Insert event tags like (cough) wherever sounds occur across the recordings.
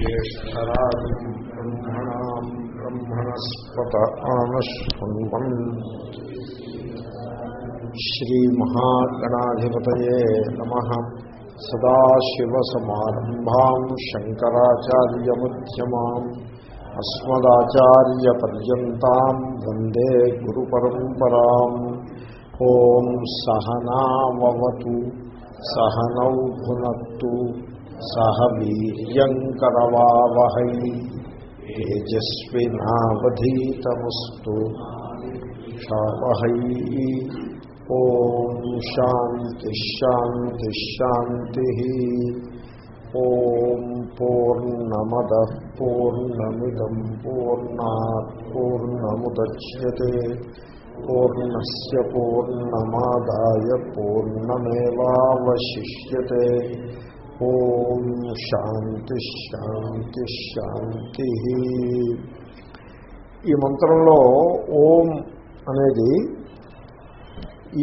ज्येष्ठराजम् ब्रह्मणाम् ब्रह्मणस्पत आनश्वन्वन् श्रीमहागणाधिपतये नमः सदाशिवसमारम्भाम् शङ्कराचार्यमध्यमाम् अस्मदाचार्यपर्यन्ताम् वन्दे गुरुपरम्पराम् ॐ सहनावतु सहनौ సహ వీర్యంకరవావహై తేజస్వినావధీతమస్తు. శావహై ఓం శాంతి శాంతి శాంతి. ఓం పూర్ణమద పూర్ణమిదం పూర్ణా పూర్ణముద్యతే. పూర్ణస్ పూర్ణమాదాయ పూర్ణమేవాశిష్యే ఓం శాంతి శాంతి శాంతి. ఈ మంత్రంలో ఓం అనేది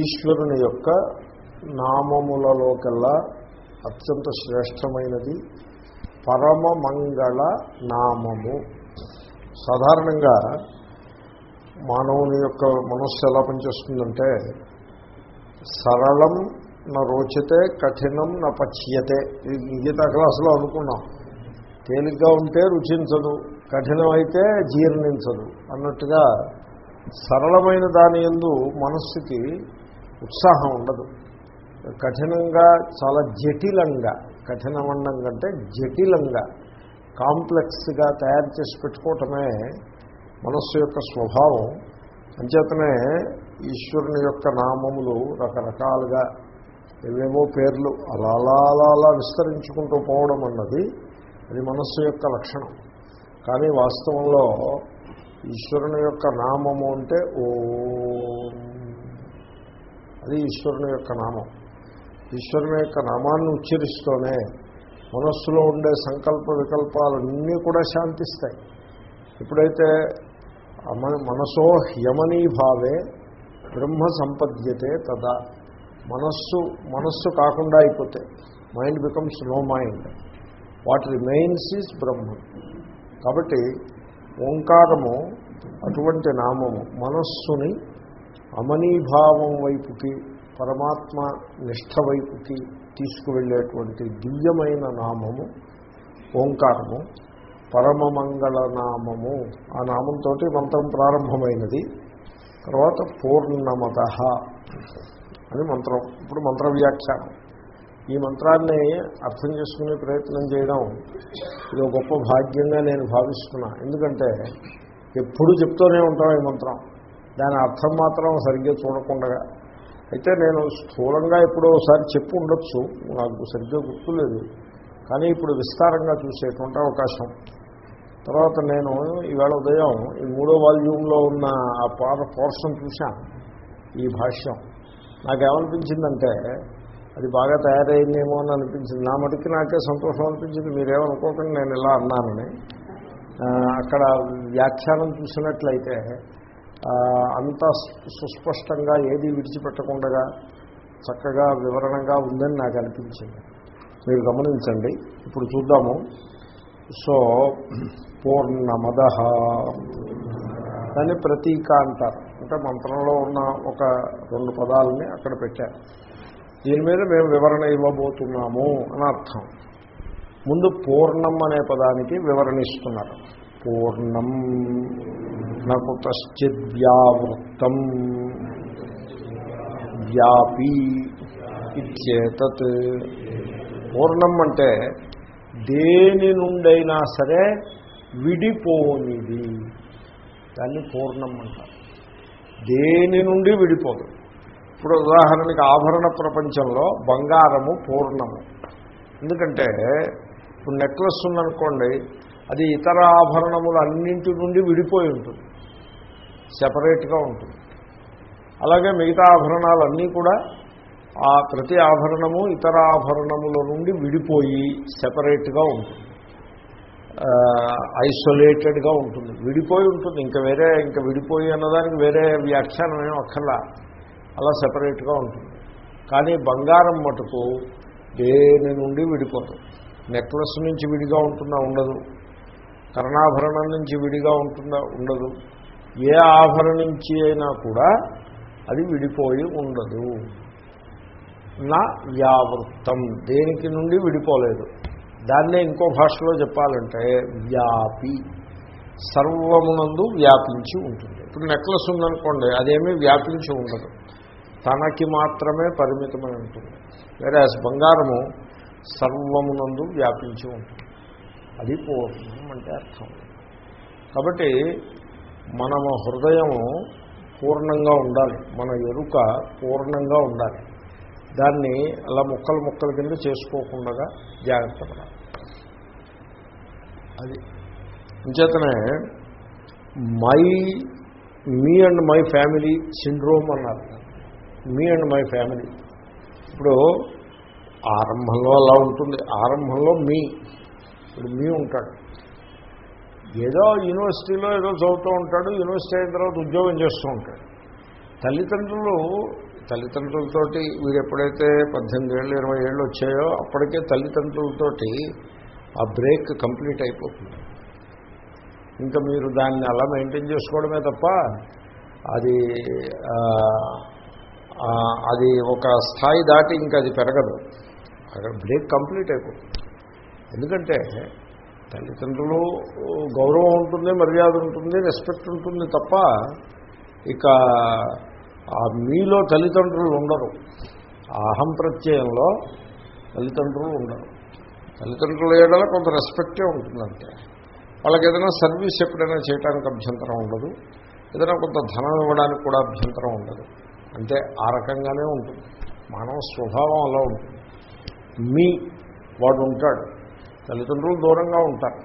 ఈశ్వరుని యొక్క నామములలోకెల్లా అత్యంత శ్రేష్టమైనది పరమమంగళ నామము. సాధారణంగా మానవుని యొక్క మనస్సు ఎలా పనిచేస్తుందంటే సరళం నా రోచితే కఠినం నా పచ్యతే. ఇది గీతా క్లాసులో అనుకున్నాం. తేలిగ్గా ఉంటే రుచించదు కఠినమైతే జీర్ణించదు అన్నట్టుగా సరళమైన దాని ఎందు మనస్సుకి ఉత్సాహం ఉండదు. కఠినంగా చాలా జటిలంగా కఠినమండం కంటే జటిలంగా కాంప్లెక్స్గా తయారు చేసి పెట్టుకోవటమే మనస్సు యొక్క స్వభావం. అంచేతనే ఈశ్వరుని యొక్క నామములు రకరకాలుగా ఏవేవో పేర్లు అలా అలా అలా అలా విస్తరించుకుంటూ పోవడం అన్నది అది మనస్సు యొక్క లక్షణం. కానీ వాస్తవంలో ఈశ్వరుని యొక్క నామము అంటే ఓ. అది ఈశ్వరుని యొక్క నామం. ఈశ్వరుని యొక్క నామాన్ని ఉచ్చరిస్తూనే మనస్సులో ఉండే సంకల్ప వికల్పాలన్నీ కూడా శాంతిస్తాయి. ఎప్పుడైతే మనసో హ్యమనీభావే బ్రహ్మ సంపద్యతే తదా. మనస్సు మనస్సు కాకుండా అయిపోతే mind becomes no mind. What remains is Brahma. కాబట్టి ఓంకారము అటువంటి నామము మనస్సుని అమనీభావం వైపుకి పరమాత్మ నిష్ఠ వైపుకి తీసుకువెళ్ళేటువంటి దివ్యమైన నామము ఓంకారము పరమమంగళ నామము. ఆ నామంతో మంత్రం ప్రారంభమైనది. తర్వాత పూర్ణమద. అని మంత్రం ఇప్పుడు మంత్ర వ్యాఖ్యానం. ఈ మంత్రాన్ని అర్థం చేసుకునే ప్రయత్నం చేయడం ఇది గొప్ప భాగ్యంగా నేను భావిస్తున్నా. ఎందుకంటే ఎప్పుడు చెప్తూనే ఉంటాం ఈ మంత్రం. దాని అర్థం మాత్రం సరిగ్గా చూడకుండా. అయితే నేను స్థూలంగా ఎప్పుడో ఒకసారి చెప్పు ఉండొచ్చు. నాకు సరిగ్గా గుర్తులేదు. కానీ ఇప్పుడు విస్తారంగా చూసేటువంటి అవకాశం. తర్వాత నేను ఈవేళ ఉదయం ఈ మూడో వాల్యూమ్లో ఉన్న ఆ పాత పోర్షన్ చూశాను. ఈ భాష్యం. నాకేమనిపించిందంటే అది బాగా తయారైందేమో అని అనిపించింది. నా మటుకి నాకే సంతోషం అనిపించింది. మీరేమనుకోకండి నేను ఇలా అన్నానని. అక్కడ వ్యాఖ్యానం చూసినట్లయితే అంత సుస్పష్టంగా ఏది విడిచిపెట్టకుండా చక్కగా వివరణగా ఉందని నాకు అనిపించింది మీరు గమనించండి. ఇప్పుడు చూద్దాము. సో పూర్ణమద. దాన్ని ప్రతీక అంటారు. అంటే మంత్రంలో ఉన్న ఒక రెండు పదాలని అక్కడ పెట్టారు. దీని మీద మేము వివరణ ఇవ్వబోతున్నాము అని అర్థం. ముందు పూర్ణం అనే పదానికి వివరణ ఇస్తున్నారు. పూర్ణం నాకు తశ్చిద్వ్యావృత్తం వ్యాపీ ఇచ్చేతత్. పూర్ణం అంటే దేని నుండైనా సరే విడిపోనిది. దాన్ని పూర్ణం అంటారు. దేని నుండి విడిపోదు. ఇప్పుడు ఉదాహరణకి ఆభరణ ప్రపంచంలో బంగారము పూర్ణము. ఎందుకంటే ఇప్పుడు నెక్లెస్ ఉందనుకోండి అది ఇతర ఆభరణములు అన్నింటి నుండి విడిపోయి ఉంటుంది. సెపరేట్గా ఉంటుంది. అలాగే మిగతా ఆభరణాలన్నీ కూడా ఆ ప్రతి ఆభరణము ఇతర ఆభరణముల నుండి విడిపోయి సెపరేట్గా ఉంటుంది. ఐసోలేటెడ్గా ఉంటుంది. విడిపోయి ఉంటుంది. ఇంకా వేరే ఇంకా విడిపోయి అన్నదానికి వేరే వ్యాఖ్యానం ఏం అక్కర్లా. అలా సెపరేట్గా ఉంటుంది. కానీ బంగారం మటుకు దేని నుండి విడిపోతుంది నెక్లెస్ నుంచి విడిగా ఉంటుందా ఉండదు. కర్ణాభరణం నుంచి విడిగా ఉంటుందా ఉండదు. ఏ ఆభరణ నుంచి అయినా కూడా అది విడిపోయి ఉండదు. నా వ్యావృత్తం దేనికి నుండి విడిపోలేదు? దాన్నే ఇంకో భాషలో చెప్పాలంటే వ్యాపి. సర్వమునందు వ్యాపించి ఉంటుంది. ఇప్పుడు నెక్లెస్ ఉందనుకోండి అదేమీ వ్యాపించి ఉండదు. తనకి మాత్రమే పరిమితమై ఉంటుంది. వేరే బంగారము సర్వమునందు వ్యాపించి ఉంటుంది. అది పూర్ణం అంటే అర్థం. కాబట్టి మనము హృదయము పూర్ణంగా ఉండాలి. మన ఎరుక పూర్ణంగా ఉండాలి. దాన్ని అలా ముక్కలు ముక్కల కింద చేసుకోకుండా జాగ్రత్త పడాలి. అది. ఇంచేతనే my me and my family syndrome అన్నారు. Me and my family. ఇప్పుడు ఆరంభంలో అలా ఉంటుంది. ఆరంభంలో మీ. ఇప్పుడు మీ ఉంటాడు. ఏదో యూనివర్సిటీలో ఏదో చదువుతూ ఉంటాడు యూనివర్సిటీ అయిన తర్వాత ఉద్యోగం చేస్తూ ఉంటాడు. తల్లిదండ్రులు తల్లిదండ్రులతోటి వీడు ఎప్పుడైతే పద్దెనిమిది ఏళ్ళు ఇరవై ఏళ్ళు వచ్చాయో అప్పటికే తల్లిదండ్రులతోటి ఆ బ్రేక్ కంప్లీట్ అయిపోతుంది. ఇంకా మీరు దాన్ని అలా మెయింటైన్ చేసుకోవడమే తప్ప అది అది ఒక స్థాయి దాటి ఇంకా అది పెరగదు. అక్కడ బ్రేక్ కంప్లీట్ అయిపోతుంది. ఎందుకంటే తల్లిదండ్రులు గౌరవం ఉంటుంది మర్యాద ఉంటుంది రెస్పెక్ట్ ఉంటుంది తప్ప ఇక ఆ మీలో తల్లిదండ్రులు ఉండరు. ఆ అహం ప్రత్యయంలో తల్లిదండ్రులు ఉండరు. తల్లిదండ్రుల ఏడల కొంత రెస్పెక్టే ఉంటుందంటే వాళ్ళకి ఏదైనా సర్వీస్ ఎప్పుడైనా చేయడానికి అభ్యంతరం ఉండదు. ఏదైనా కొంత ధనం ఇవ్వడానికి కూడా అభ్యంతరం ఉండదు. అంటే ఆ రకంగానే ఉంటుంది. మానవ స్వభావం అలా ఉంటుంది. మీ వాడు ఉంటాడు. తల్లిదండ్రులు దూరంగా ఉంటారు.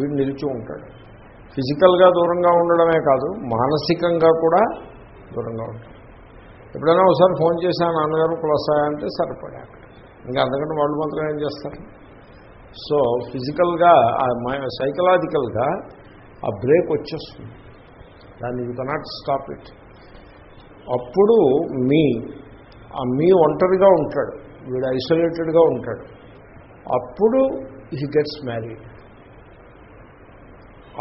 వీడు నిలిచి ఉంటాడు. ఫిజికల్గా దూరంగా ఉండడమే కాదు మానసికంగా కూడా దూరంగా ఉంటాడు ఎప్పుడైనా ఒకసారి ఫోన్ చేశాను నాన్నగారు కులసాయా అంటే సరిపడా ఇంకా అందుకంటే వాళ్ళు మాత్రం ఏం చేస్తారు? సో ఫిజికల్గా సైకలాజికల్గా ఆ బ్రేక్ వచ్చేస్తుంది. దాన్ని యూ కెనాట్ స్టాప్ ఇట్. అప్పుడు మీ ఆ మీ ఒంటరిగా ఉంటాడు. వీడు ఐసోలేటెడ్గా ఉంటాడు. అప్పుడు హీ గెట్స్ మ్యారీడ్.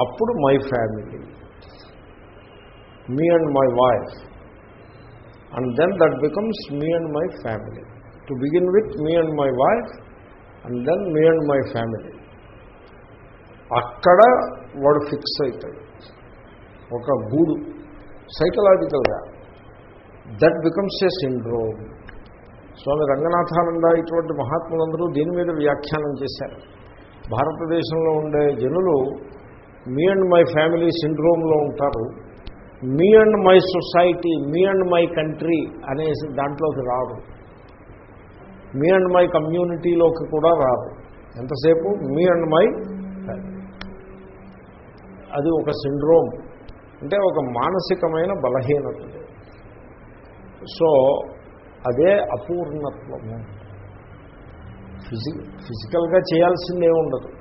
అప్పుడు my family. Me and my wife and then that becomes me and my family to begin with me and my wife and then me and my family అక్కడ వాడు ఫిక్స్ అవుతాడు ఒక గూడు సైకలాజికల్గా that becomes a syndrome Swami Ranganathananda ఇటువంటి మహాత్ములందరూ దీని మీద వ్యాఖ్యానం చేశారు. భారతదేశంలో ఉండే జనులు మీ అండ్ మై ఫ్యామిలీ సిండ్రోమ్లో ఉంటారు. Me and my society me and my country అనేసి దాంట్లోకి రాదు. మీ అండ్ మై కమ్యూనిటీలోకి కూడా రాదు. ఎంతసేపు? మీ అండ్ మై అది ఒక సిండ్రోమ్. అంటే ఒక మానసికమైన బలహీనత. సో అదే అపూర్ణత్వము. ఫిజి ఫిజికల్గా చేయాల్సిందే ఉండదు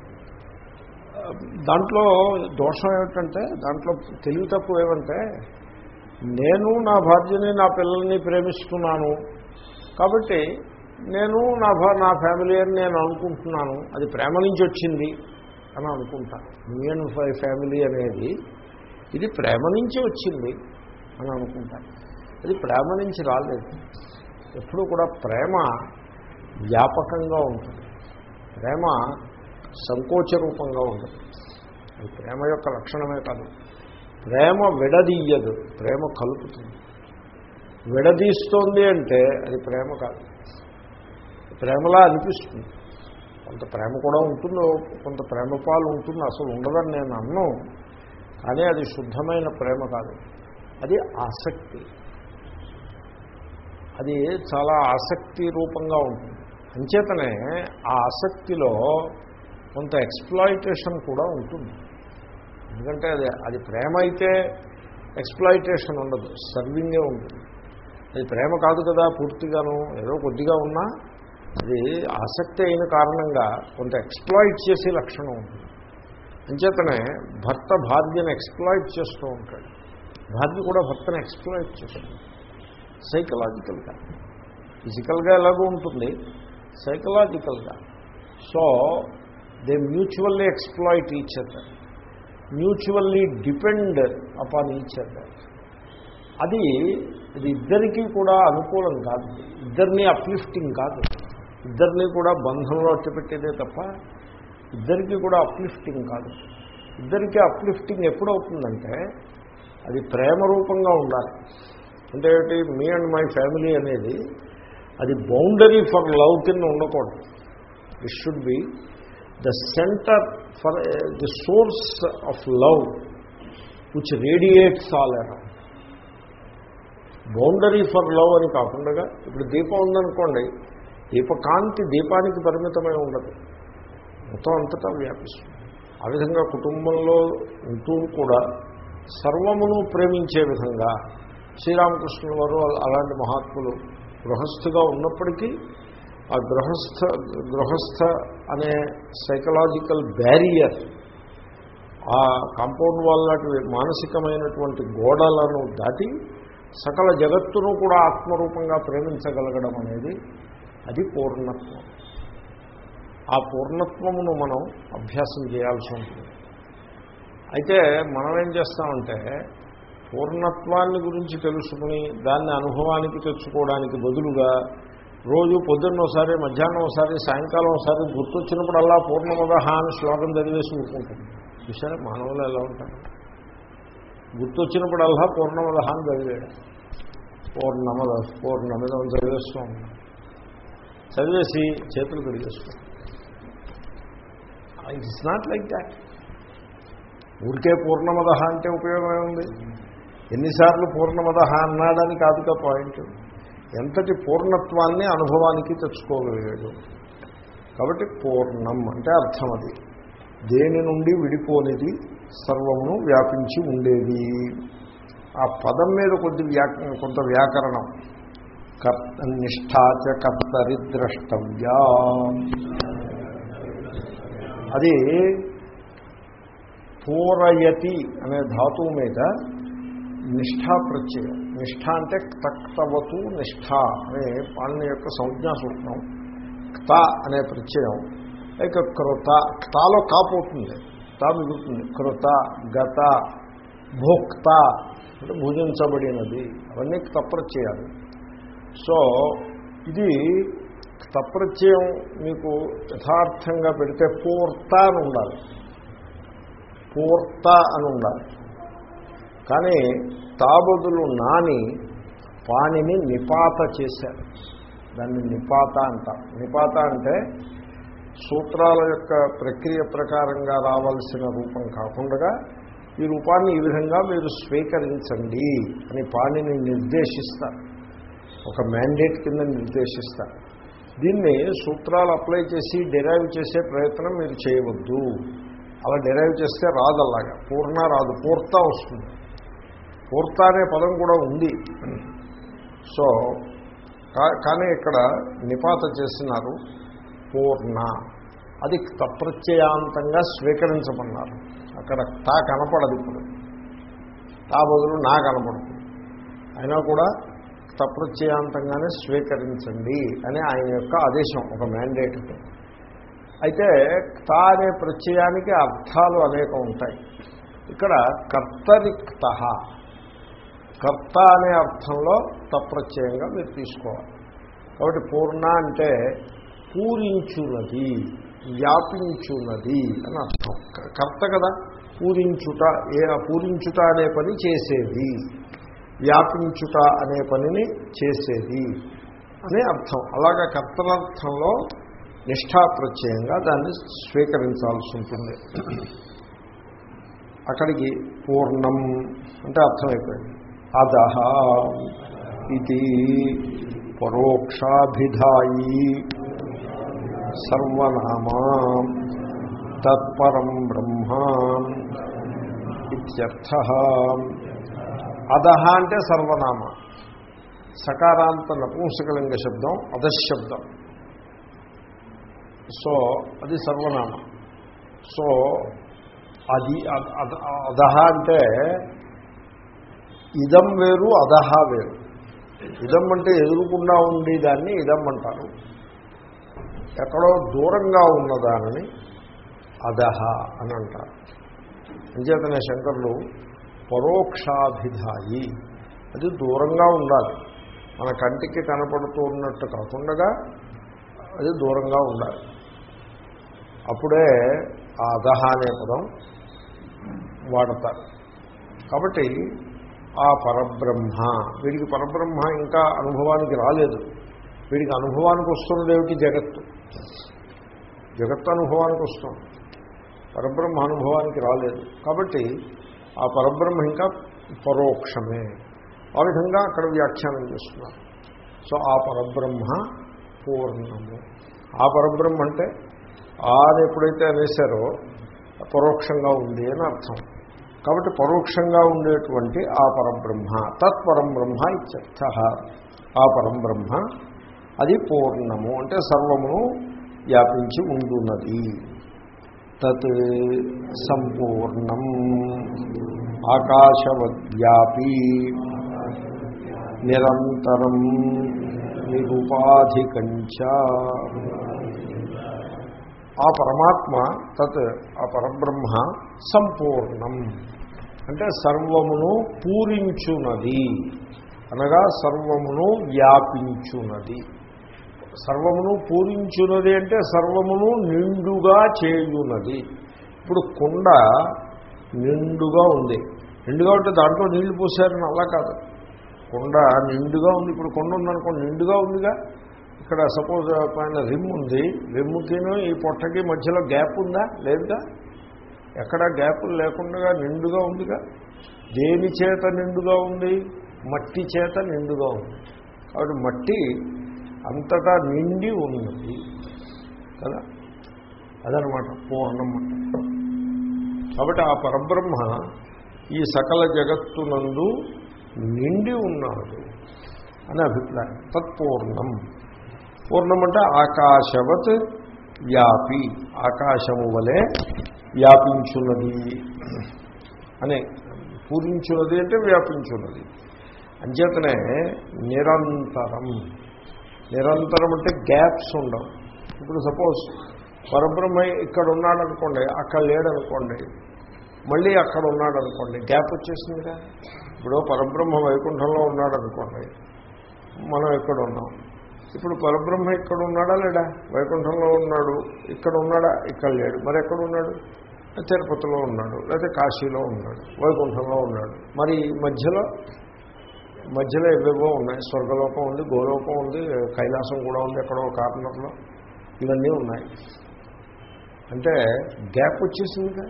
దాంట్లో దోషం ఏమిటంటే దాంట్లో తెలివి తక్కువ ఏమంటే నేను నా భార్యని నా పిల్లల్ని ప్రేమిస్తున్నాను. కాబట్టి నేను నా భా నా ఫ్యామిలీ అని నేను అనుకుంటున్నాను. అది ప్రేమ నుంచి వచ్చింది అని అనుకుంటాను మీ అండ్ ఫై ఫ్యామిలీ అనేది ఇది ప్రేమ నుంచి వచ్చింది అని అనుకుంటాను అది ప్రేమ నుంచి రాలేదు. ఎప్పుడు కూడా ప్రేమ వ్యాపకంగా ఉంటుంది. ప్రేమ సంకోచ రూపంగా ఉంటుంది. అది ప్రేమ యొక్క లక్షణమే కాదు. ప్రేమ విడదీయదు. ప్రేమ కలుపుతుంది. విడదీస్తోంది అంటే అది ప్రేమ కాదు. ప్రేమలా అనిపిస్తుంది. కొంత ప్రేమ కూడా ఉంటుందో కొంత ప్రేమపాలు ఉంటుంది అసలు ఉండదని నేను అన్ను కానీ అది శుద్ధమైన ప్రేమ కాదు. అది ఆసక్తి. అది చాలా ఆసక్తి రూపంగా ఉంటుంది. అంచేతనే ఆ ఆసక్తిలో కొంత ఎక్స్ప్లాయిటేషన్ కూడా ఉంటుంది. ఎందుకంటే అది అది ప్రేమ అయితే ఎక్స్ప్లాయిటేషన్ ఉండదు సర్వింగే ఉంటుంది. అది ప్రేమ కాదు కదా పూర్తిగాను ఏదో కొద్దిగా ఉన్నా అది ఆసక్తి అయిన కారణంగా కొంత ఎక్స్ప్లాయిట్ చేసే లక్షణం ఉంటుంది. అంచేతనే భర్త భార్యను ఎక్స్ప్లాయిట్ చేస్తూ ఉంటాడు. భార్య కూడా భర్తను ఎక్స్ప్లాయిట్ చేస్తుంది. సైకలాజికల్గా ఫిజికల్గా ఎలాగో ఉంటుంది. సైకలాజికల్గా so they mutually exploit each other. Mutually depend upon each other. అది ఇది ఇద్దరికీ కూడా అనుకూలం కాదు. ఇద్దరిని అప్లిఫ్టింగ్ కాదు. ఇద్దరినీ కూడా బంధంలో అట్టపెట్టేదే తప్ప ఇద్దరికీ కూడా అప్లిఫ్టింగ్ కాదు. ఇద్దరికీ అప్లిఫ్టింగ్ ఎప్పుడవుతుందంటే అది ప్రేమ రూపంగా ఉండాలి. అంటే ఏమిటి? మీ అండ్ మై ఫ్యామిలీ అనేది అది బౌండరీ ఫర్ లవ్ కింద ఉండకూడదు. It should be the centre for the source of love which radiates all around boundary for love అని కాకుండా ఇప్పుడు దీపం ఉందనుకోండి దీపకాంతి దీపానికి పరిమితమై ఉండదు. మొత్తం అంతటా వ్యాపిస్తుంది. ఆ విధంగా కుటుంబంలో ఉంటూ కూడా సర్వమును ప్రేమించే విధంగా శ్రీరామకృష్ణుల వారు అలాంటి మహాత్ములు గృహస్థుగా ఉన్నప్పటికీ ఆ గృహస్థ గృహస్థ అనే సైకలాజికల్ బ్యారియర్ ఆ కాంపౌండ్ వాల్ లాంటి మానసికమైనటువంటి గోడలను దాటి సకల జగత్తును కూడా ఆత్మరూపంగా ప్రేమించగలగడం అనేది అది పూర్ణత్వం. ఆ పూర్ణత్వమును మనం అభ్యాసం చేయాల్సి ఉంటుంది. అయితే మనం ఏం చేస్తామంటే పూర్ణత్వాన్ని గురించి తెలుసుకుని దాన్ని అనుభవానికి తెచ్చుకోవడానికి బదులుగా రోజు పొద్దున్న ఒకసారి మధ్యాహ్నం ఒకసారి సాయంకాలం ఒకసారి గుర్తొచ్చినప్పుడల్లా పూర్ణమదహ అని శ్లోకం చదివేసి ఊరుకుంటుంది చూసారా మానవులు ఎలా ఉంటారు? గుర్తొచ్చినప్పుడల్లా పూర్ణమదహ అని చదివేయడం. పూర్ణమద పూర్ణమిదం చదివేస్తూ ఉన్నాం చదివేసి చేతులు కడిగేస్తాం ఇట్స్ నాట్ లైక్ దాట్ ఊరికే పూర్ణమద అంటే ఉపయోగమే ఉంది ఎన్నిసార్లు పూర్ణమద అన్నాడని కాదుగా పాయింట్ ఎంతటి పూర్ణత్వాన్ని అనుభవానికి తెచ్చుకోగలిగాడు కాబట్టి పూర్ణం అంటే అర్థం అది. దేని నుండి విడిపోనిది సర్వమును వ్యాపించి ఉండేది. ఆ పదం మీద కొద్ది వ్యా కొంత వ్యాకరణం. కర్త నిష్ఠాచ కర్తరి ద్రష్టవ్యా. అది పూరయతి అనే ధాతువు మీద నిష్ఠా ప్రత్యయం. నిష్ఠ అంటే తక్తవతు నిష్ఠ అనే పాలన యొక్క సంజ్ఞా సూత్రం క్త అనే ప్రత్యయం. ఇక కృత క్తాలో కాపోతుంది తా మిగులుతుంది. కృత గత భోక్త అంటే భుజించబడినది. అవన్నీ తప్రత్యయాలు సో ఇది తప్రత్యయం మీకు యథార్థంగా పెడితే పూర్త అని ఉండాలి. పూర్త అని ఉండాలి. కానీ తాబదులు నాని పాణిని నిపాత చేశారు. దాన్ని నిపాత అంటారు నిపాత అంటే సూత్రాల యొక్క ప్రక్రియ ప్రకారంగా రావాల్సిన రూపం కాకుండా ఈ రూపాన్ని ఈ విధంగా మీరు స్వీకరించండి అని పాణిని నిర్దేశిస్తారు. ఒక మ్యాండేట్ కింద నిర్దేశిస్తారు. దీన్ని సూత్రాలు అప్లై చేసి డిరైవ్ చేసే ప్రయత్నం మీరు చేయవద్దు. అలా డిరైవ్ చేస్తే రాదు అలాగా పూర్ణ రాదు. పూర్త వస్తుంది. పూర్త అనే పదం కూడా ఉంది. సో కానీ ఇక్కడ నిపాత చేసినారు పూర్ణ. అది తప్రత్యయాంతంగా స్వీకరించమన్నారు. అక్కడ తా కనపడదు ఇప్పుడు. తా బదులు నా కనపడుతుంది. అయినా కూడా తప్రత్యయాంతంగానే స్వీకరించండి అని ఆయన యొక్క ఆదేశం ఒక మ్యాండేట్ అయితే తా అనే ప్రత్యయానికి అర్థాలు అనేక ఉంటాయి. ఇక్కడ కర్తరిక్త. కర్త అనే అర్థంలో తప్రత్యయంగా మీరు తీసుకోవాలి. కాబట్టి పూర్ణ అంటే పూరించున్నది వ్యాపించున్నది అని అర్థం. కర్త కదా పూరించుట ఏ పూరించుట అనే పని చేసేది వ్యాపించుట అనే పనిని చేసేది అనే అర్థం. అలాగా కర్తనర్థంలో నిష్ఠాప్రత్యయంగా దాన్ని స్వీకరించాల్సి ఉంటుంది. అక్కడికి పూర్ణం అంటే అర్థమైపోయింది. అదహ ఇది పరోక్షాభిధాయి సర్వనామా తత్పరం బ్రహ్మ ఇత్యర్థ. అదహ అంటే సర్వనామ. సకారాంత నపుంసకలింగ శబ్దం అధశబ్దం సో అది సర్వనామ. సో అది అదహ అంటే ఇదం వేరు అదహ వేరు. ఇదం అంటే ఎదురుకుండా ఉండేదాన్ని ఇదం అంటారు. ఎక్కడో దూరంగా ఉన్నదానని అదహ అని అంటారు. అంచేతనే శంకర్లు పరోక్షాభిధాయి. అది దూరంగా ఉండాలి. మన కంటికి కనపడుతూ ఉన్నట్టు కాకుండా అది దూరంగా ఉండాలి. అప్పుడే ఆ అదహ అనే పదం వాడతారు. కాబట్టి ఆ పరబ్రహ్మ. వీడికి పరబ్రహ్మ ఇంకా అనుభవానికి రాలేదు. వీడికి అనుభవానికి వస్తున్నది ఏమిటి? జగత్తు. జగత్తు అనుభవానికి వస్తుంది. పరబ్రహ్మ అనుభవానికి రాలేదు. కాబట్టి ఆ పరబ్రహ్మ ఇంకా పరోక్షమే. ఆ విధంగా అక్కడ వ్యాఖ్యానం చేస్తున్నారు. సో ఆ పరబ్రహ్మ పూర్ణము. ఆ పరబ్రహ్మ అంటే ఆది ఎప్పుడైతే అనేసారో పరోక్షంగా ఉంది అని అర్థం. కాబట్టి పరోక్షంగా ఉండేటువంటి ఆ పరబ్రహ్మ తత్పరం బ్రహ్మ ఇత్యర్థ. ఆ పరంబ్రహ్మ అది పూర్ణము అంటే సర్వమును వ్యాపించి ఉండున్నది తత్ సంపూర్ణం ఆకాశవద్వ్యాపీ నిరంతరం నిరుపాధికంచ. ఆ పరమాత్మ తత్ ఆ పరబ్రహ్మ సంపూర్ణం. అంటే సర్వమును పూరించున్నది అనగా సర్వమును వ్యాపించున్నది సర్వమును పూరించున్నది అంటే సర్వమును నిండుగా చేయున్నది ఇప్పుడు కుండ నిండుగా ఉంది. నిండుగా ఉంటే దాంట్లో నీళ్ళు పోసారని అలా కాదు. కుండ నిండుగా ఉంది. ఇప్పుడు కొండ ఉందనుకోండి నిండుగా ఉందిగా. ఇక్కడ సపోజ్ పైన రిమ్ ఉంది. రిమ్ముకిను ఈ పొట్టకి మధ్యలో గ్యాప్ ఉందా? లేదుగా ఎక్కడ గ్యాపులు లేకుండా నిండుగా ఉందిగా. దేని చేత నిండుగా ఉంది? మట్టి చేత నిండుగా ఉంది. కాబట్టి మట్టి అంతటా నిండి ఉన్నది. కదా? అదనమాట పూర్ణం కాబట్టి ఆ పరబ్రహ్మ ఈ సకల జగత్తునందు నిండి ఉన్నాడు అని అభిప్రాయం. తత్పూర్ణం. పూర్ణం అంటే ఆకాశవత్ వ్యాపి. ఆకాశము వలె వ్యాపించున్నది. అని పూరించున్నది అంటే వ్యాపించున్నది. అంచేతనే నిరంతరం నిరంతరం అంటే గ్యాప్స్ ఉండవు. ఇప్పుడు సపోజ్ పరబ్రహ్మ ఇక్కడ ఉన్నాడనుకోండి అక్కడ లేడనుకోండి మళ్ళీ అక్కడ ఉన్నాడనుకోండి గ్యాప్ వచ్చేసిందిగా? ఇప్పుడు పరబ్రహ్మ వైకుంఠంలో ఉన్నాడనుకోండి మనం ఇక్కడ ఉన్నాం ఇప్పుడు పరబ్రహ్మ ఇక్కడ ఉన్నాడా లేడా వైకుంఠంలో ఉన్నాడు ఇక్కడ ఉన్నాడా ఇక్కడ లేడు. మరి ఎక్కడ ఉన్నాడు తిరుపతిలో ఉన్నాడు లేకపోతే కాశీలో ఉన్నాడు వైకుంఠంలో ఉన్నాడు. మరి మధ్యలో మధ్యలో ఎవేవో ఉన్నాయి. స్వర్గలోకం ఉంది గోలోకం ఉంది కైలాసం కూడా ఉంది ఎక్కడో కార్నర్లో. ఇవన్నీ ఉన్నాయి. అంటే గ్యాప్ వచ్చేసిందిగా.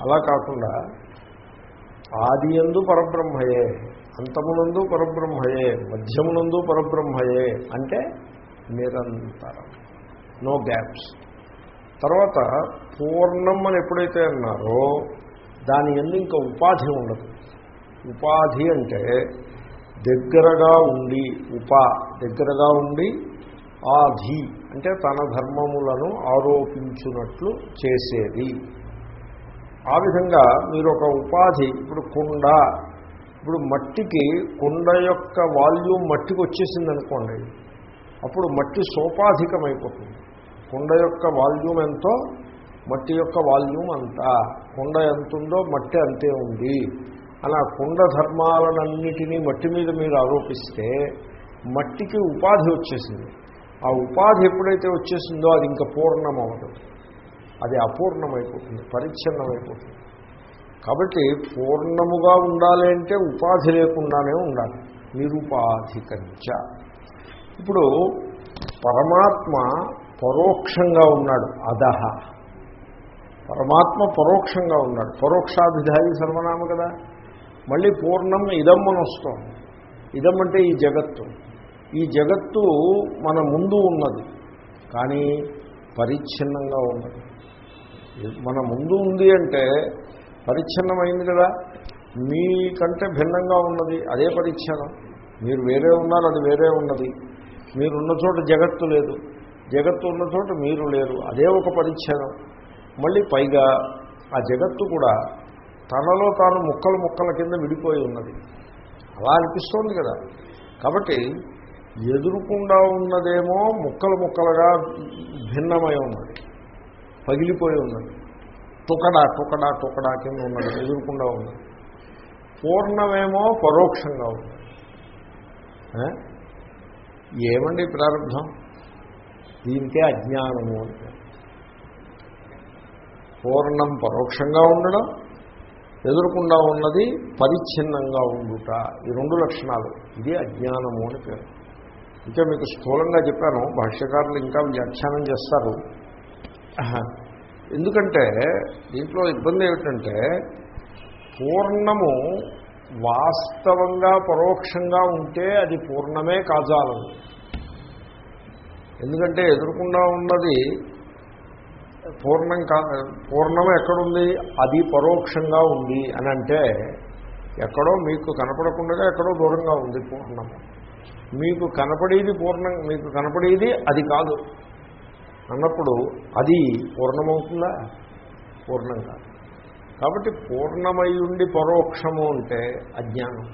అలా కాకుండా ఆది ఎందు పరబ్రహ్మయే అంతమునందు పరబ్రహ్మయే మధ్యమునందు పరబ్రహ్మయే అంటే నిరంతరం. నో గ్యాప్స్ తర్వాత పూర్ణం అని ఎప్పుడైతే అన్నారో దాని ఎందు ఇంకా ఉపాధి ఉండదు. ఉపాధి అంటే దగ్గరగా ఉండి ఉపా దగ్గరగా ఉండి ఆధి అంటే తన ధర్మములను ఆరోపించున్నట్లు చేసేది. ఆ విధంగా మీరు ఒక ఉపాధి ఇప్పుడు కుండ ఇప్పుడు మట్టికి కుండ యొక్క వాల్యూమ్ మట్టికి వచ్చేసింది అనుకోండి అప్పుడు మట్టి సోపాధికమైపోతుంది. కుండ యొక్క వాల్యూమ్ ఎంతో మట్టి యొక్క వాల్యూమ్ అంతా. కుండ ఎంత ఉందో మట్టి అంతే ఉంది. అలా కుండ ధర్మాలన్నిటినీ మట్టి మీద మీరు ఆరోపిస్తే మట్టికి ఉపాధి వచ్చేసింది. ఆ ఉపాధి ఎప్పుడైతే వచ్చేసిందో అది ఇంకా పూర్ణమవదు అది అపూర్ణమైపోతుంది పరిచ్ఛిన్నమైపోతుంది. కాబట్టి పూర్ణముగా ఉండాలి అంటే ఉపాధి లేకుండానే ఉండాలి. నిరుపాధికంచ. ఇప్పుడు పరమాత్మ పరోక్షంగా ఉన్నాడు. అదహ పరమాత్మ పరోక్షంగా ఉన్నాడు. పరోక్షాభిధాయి సర్వనామ కదా. మళ్ళీ పూర్ణం ఇదమ్మని వస్తోంది ఇదం అంటే ఈ జగత్తు. ఈ జగత్తు మన ముందు ఉన్నది. కానీ పరిచ్ఛిన్నంగా ఉన్నది. మన ముందు ఉంది అంటే పరిచ్ఛిన్నమైంది కదా. మీకంటే భిన్నంగా ఉన్నది. అదే పరిచ్ఛిన్నం. మీరు వేరే ఉన్నారు అది వేరే ఉన్నది. మీరున్న చోట జగత్తు లేదు. జగత్తు ఉన్న చోట మీరు లేరు. అదే ఒక పరిచ్ఛేదం మళ్ళీ పైగా ఆ జగత్తు కూడా తనలో తాను ముక్కలు ముక్కల కింద విడిపోయి ఉన్నది. అలా అనిపిస్తోంది కదా. కాబట్టి ఎదురుకుండా ఉన్నదేమో ముక్కలు ముక్కలుగా భిన్నమై ఉన్నది. పగిలిపోయి ఉన్నది. టుకడా టుకడా టుకడా కింద ఉన్నది. ఎదురుకుండా ఉన్నది. పూర్ణమేమో పరోక్షంగా ఉంది ఏమండి ప్రారంభం? దీనికే అజ్ఞానము అంటే పూర్ణం పరోక్షంగా ఉండడం ఎదురుకుండా ఉన్నది పరిచ్ఛిన్నంగా ఉండుట. ఈ రెండు లక్షణాలు. ఇది అజ్ఞానము అని పేరు. ఇంకా మీకు స్థూలంగా చెప్పాను భాష్యకారులు ఇంకా వ్యాఖ్యానం చేస్తారు. ఎందుకంటే దీంట్లో ఇబ్బంది ఏమిటంటే పూర్ణము వాస్తవంగా పరోక్షంగా ఉంటే అది పూర్ణమే కాజాలదు ఎందుకంటే ఎదురుకుండా ఉన్నది పూర్ణం కా పూర్ణం ఎక్కడుంది? అది పరోక్షంగా ఉంది అని అంటే ఎక్కడో మీకు కనపడకుండా ఎక్కడో దూరంగా ఉంది పూర్ణము మీకు కనపడేది పూర్ణం మీకు కనపడేది అది కాదు. అన్నప్పుడు అది పూర్ణమవుతుందా? పూర్ణం కాదు. కాబట్టి పూర్ణమై ఉండి పరోక్షము అంటే అజ్ఞానం.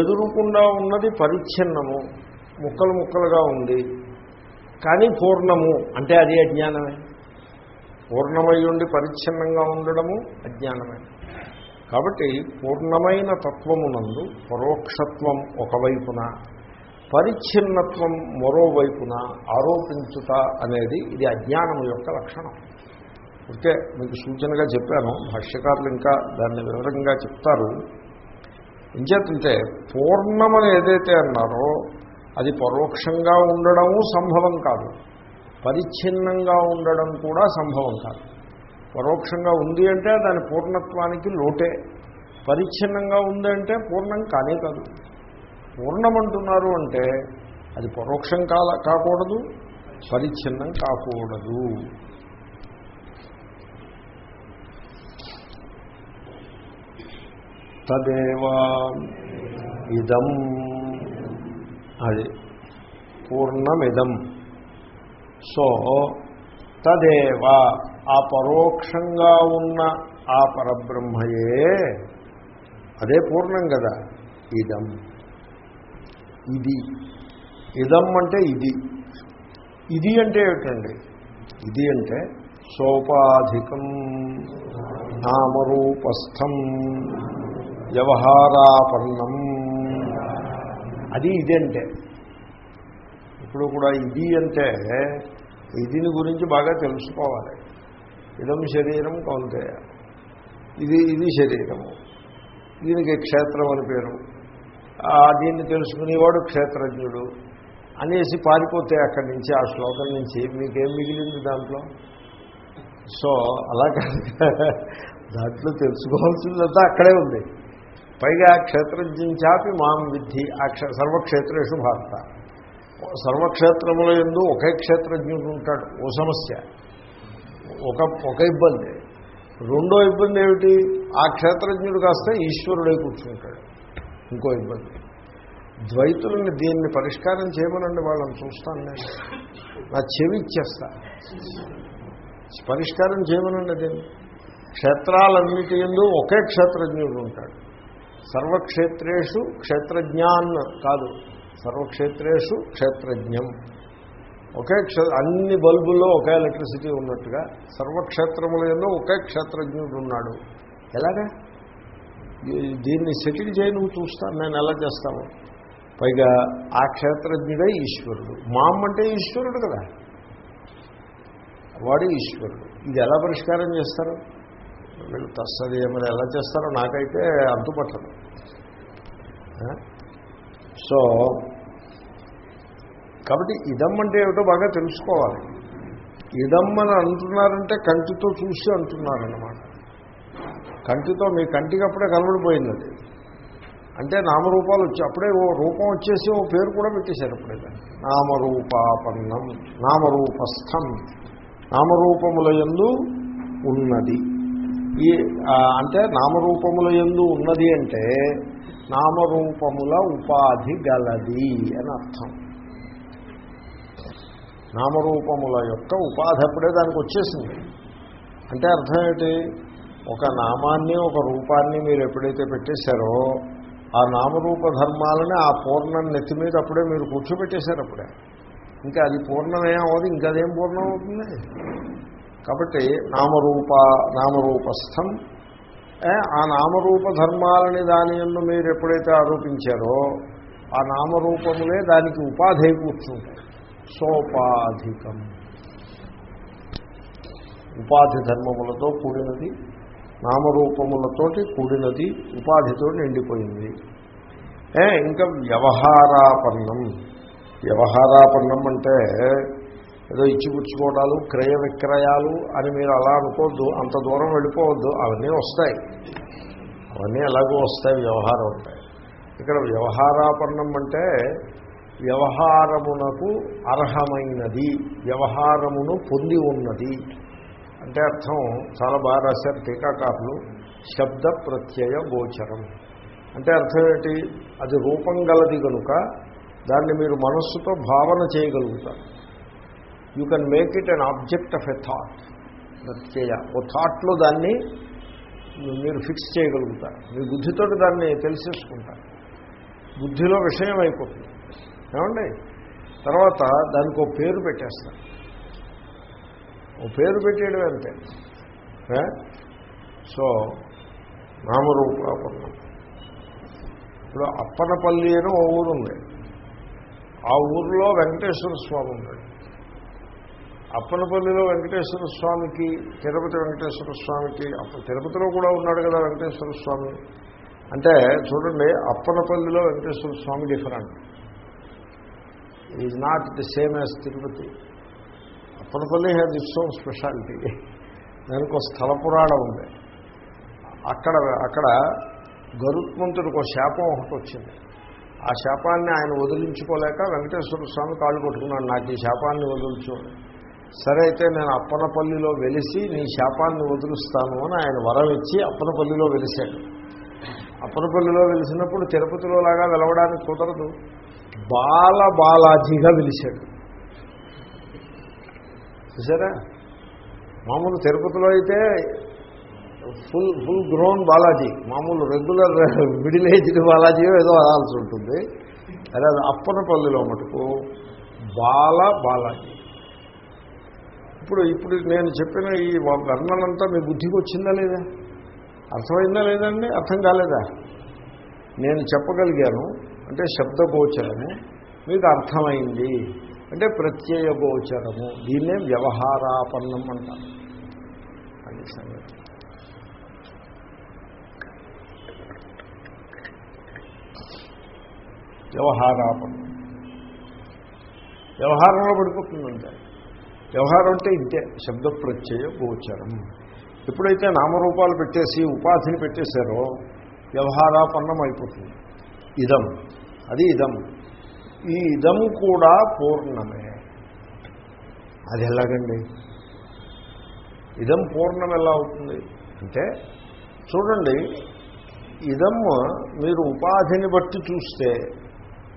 ఎదురుకుండా ఉన్నది పరిచ్ఛిన్నము. ముక్కలు ముక్కలుగా ఉంది. కానీ పూర్ణము అంటే అది అజ్ఞానమే. పూర్ణమై ఉండి పరిచ్ఛిన్నంగా ఉండడము అజ్ఞానమే. కాబట్టి పూర్ణమైన తత్వమునందు పరోక్షత్వం ఒకవైపున పరిచ్ఛిన్నత్వం మరోవైపున ఆరోపించుట అనేది ఇది అజ్ఞానం యొక్క లక్షణం. ఓకే మీకు సూచనగా చెప్పాను భాష్యకారులు ఇంకా దాన్ని వివరంగా చెప్తారు. ఇంచేతంటే పూర్ణమని ఏదైతే అన్నారో అది పరోక్షంగా ఉండడము సంభవం కాదు. పరిచ్ఛిన్నంగా ఉండడం కూడా సంభవం కాదు. పరోక్షంగా ఉంది అంటే దాని పూర్ణత్వానికి లోటే. పరిచ్ఛిన్నంగా ఉంది అంటే పూర్ణం కానే కాదు. పూర్ణమంటున్నారు అంటే అది పరోక్షం కాల కాకూడదు పరిచ్ఛిన్నం కాకూడదు. తదేవా ఇదం అది. పూర్ణమిదం. సో తదేవ ఆ పరోక్షంగా ఉన్న ఆ పరబ్రహ్మయే అదే పూర్ణం కదా. ఇదం. ఇది. ఇదం అంటే ఇది. ఇది అంటే ఏమిటండి? ఇది అంటే సోపాధికం నామరూపస్థం వ్యవహారాపన్నం అది ఇది అంటే. ఇప్పుడు కూడా ఇది అంటే ఇదిని గురించి బాగా తెలుసుకోవాలి. ఇదం శరీరం కౌంతే. ఇది ఇది శరీరము. దీనికి క్షేత్రం అని పేరు. దీన్ని తెలుసుకునేవాడు క్షేత్రజ్ఞుడు అనేసి పారిపోతే అక్కడి నుంచి ఆ శ్లోకం నుంచి మీకేం మిగిలింది దాంట్లో? సో అలా కాదు. దాంట్లో తెలుసుకోవాల్సిందంతా అక్కడే ఉంది. పైగా క్షేత్రజ్ఞించాపి మాం విద్ధి. ఆ క్ష సర్వక్షేత్రేషు భారత. సర్వక్షేత్రముల ఎందు ఒకే క్షేత్రజ్ఞుడు ఉంటాడు. ఓ సమస్య. ఒక ఒక ఇబ్బంది. రెండో ఇబ్బంది ఏమిటి? ఆ క్షేత్రజ్ఞుడు కాస్త ఈశ్వరుడై కూర్చుంటాడు. ఇంకో ఇబ్బంది. ద్వైతులని దీన్ని పరిష్కారం చేయమనండి వాళ్ళని చూస్తాను నేను. నా చెవి ఇచ్చేస్తా. పరిష్కారం చేయమనండి దీన్ని. క్షేత్రాలన్నిటి ఎందు ఒకే క్షేత్రజ్ఞుడు ఉంటాడు. సర్వక్షేత్రేషు క్షేత్రజ్ఞాన్ కాదు. సర్వక్షేత్రేషు క్షేత్రజ్ఞం. ఒకే క్షే అన్ని బల్బుల్లో ఒకే ఎలక్ట్రిసిటీ ఉన్నట్టుగా సర్వక్షేత్రములలో ఒకే క్షేత్రజ్ఞుడు ఉన్నాడు ఎలాగా దీన్ని సెటిల్ చేయి నువ్వు చూస్తాను నేను ఎలా చేస్తాను? పైగా ఆ క్షేత్రజ్ఞుడే ఈశ్వరుడు. మామ్ అంటే ఈశ్వరుడు కదా. వాడు ఈశ్వరుడు. ఇది ఎలా పరిష్కారం చేస్తారు? వీళ్ళు తస్సది ఏమైనా ఎలా చేస్తారో నాకైతే అంతుపట్టదు. సో కాబట్టి ఇదం అంటే ఏమిటో బాగా తెలుసుకోవాలి. ఇదం అని అంటున్నారంటే కంటితో చూసి అంటున్నారన్నమాట. కంటితో మీ కంటికి అప్పుడే కలబడిపోయింది అది. అంటే నామరూపాలు వచ్చి అప్పుడే ఓ రూపం వచ్చేసి ఓ పేరు కూడా పెట్టేశారు అప్పుడే నామరూపాపన్నం నామరూపస్థం నామరూపముల ఎందు ఉన్నది. ఈ అంటే నామరూపముల ఎందు ఉన్నది అంటే నామరూపముల ఉపాధి గలది అని అర్థం. నామరూపముల యొక్క ఉపాధి అప్పుడే దానికి వచ్చేసింది. అంటే అర్థం ఏంటి ఒక నామాన్ని ఒక రూపాన్ని మీరు ఎప్పుడైతే పెట్టేశారో ఆ నామరూప ధర్మాలని ఆ పూర్ణం నెత్తి మీద అప్పుడే మీరు కూర్చోబెట్టేశారు అప్పుడే. ఇంకా అది పూర్ణమేమవుతుంది అవ్వదు ఇంకా అదేం పూర్ణం అవుతుంది? కాబట్టి నామరూప నామరూపస్థం. ఆ నామరూప ధర్మాలని దాని ఎందు మీరు ఎప్పుడైతే ఆరోపించారో ఆ నామరూపములే దానికి ఉపాధి కూర్చుంటాయి. సోపాధికం. ఉపాధి ధర్మములతో కూడినది నామరూపములతోటి కూడినది ఉపాధితో నిండిపోయింది. ఇంకా వ్యవహారాపన్నం. వ్యవహారాపన్నం అంటే ఏదో ఇచ్చిపుచ్చుకోవడాలు క్రయ విక్రయాలు అని మీరు అలా అనుకోవద్దు అంత దూరం వెళ్ళిపోవద్దు అవన్నీ వస్తాయి. అవన్నీ ఎలాగో వస్తాయి వ్యవహారం ఉంటాయి ఇక్కడ వ్యవహారాపన్నం అంటే వ్యవహారమునకు అర్హమైనది వ్యవహారమును పొంది ఉన్నది. అంటే అర్థం చాలా బాగా రాశారు టీకాకారులు శబ్ద ప్రత్యయ గోచరం. అంటే అర్థం ఏంటి? అది రూపం గలది కనుక దాన్ని మీరు మనస్సుతో భావన చేయగలుగుతారు. You can make it an object of a thought. ప్రత్యయ ఓ థాట్లో దాన్ని మీరు ఫిక్స్ చేయగలుగుతారు. మీ బుద్ధితో దాన్ని తెలిసేసుకుంటారు. బుద్ధిలో విషయం అయిపోతుంది. ఏమండి? తర్వాత దానికి ఒక పేరు పెట్టేస్తారు. ఓ పేరు పెట్టేయడం అంతే. సో నామరూపాపన్నం. ఇప్పుడు అప్పనపల్లి అని ఓ ఊరు ఉంది ఆ ఊరిలో వెంకటేశ్వర స్వామి ఉన్నాడు. అప్పనపల్లిలో వెంకటేశ్వర స్వామికి తిరుపతి వెంకటేశ్వర స్వామికి తిరుపతిలో కూడా ఉన్నాడు కదా వెంకటేశ్వర స్వామి. అంటే చూడండి అప్పనపల్లిలో Venkateswara Swami different is not the same as Tirupati. Appanapalli has its own speciality దానికి ఒక స్థల పురాణం ఉంది. అక్కడ అక్కడ గరుత్మంతుడికి ఒక శాపం ఒకటి వచ్చింది. ఆ శాపాన్ని ఆయన వదిలించుకోలేక వెంకటేశ్వర స్వామి కాళ్ళు కొట్టుకున్నాడు నాకు ఈ శాపాన్ని వదులుచు సరే అయితే నేను అప్పనపల్లిలో వెలిసి నీ శాపాన్ని వదులుస్తాను అని ఆయన వరం ఇచ్చి అప్పనపల్లిలో వెలిశాడు. అప్పనపల్లిలో వెలిసినప్పుడు తిరుపతిలో లాగా వెలవడానికి కుదరదు. బాల బాలాజీగా వెలిశాడు. చూసారా మామూలు తిరుపతిలో అయితే ఫుల్ ఫుల్ గ్రోన్ బాలాజీ. మామూలు రెగ్యులర్ మిడిల్ ఏజ్డ్ బాలాజీ ఏదో అనాల్సి ఉంటుంది. అదే అప్పనపల్లిలో మటుకు బాల బాలాజీ. ఇప్పుడు ఇప్పుడు నేను చెప్పిన ఈ వర్ణనంతా మీ బుద్ధికి వచ్చిందా లేదా? అర్థమైందా లేదండి అర్థం కాలేదా? నేను చెప్పగలిగాను అంటే శబ్దగోచరము మీకు అర్థమైంది. అంటే ప్రత్యయ గోచరము దీన్నే వ్యవహారాపన్నం అంటారు. అది సంగతి. వ్యవహారాపన్నం. వ్యవహారంలో పడిపోతుందంటే వ్యవహారం అంటే ఇంతే. శబ్ద ప్రత్యయ గోచరం. ఎప్పుడైతే నామరూపాలు పెట్టేసి ఉపాధిని పెట్టేశారో వ్యవహారాపన్నం అయిపోతుంది. ఇదం. అది ఇదం. ఈ ఇదం కూడా పూర్ణమే. అది ఎలాగండి? ఇదం పూర్ణం ఎలా అవుతుంది? అంటే చూడండి ఇదం మీరు ఉపాధిని బట్టి చూస్తే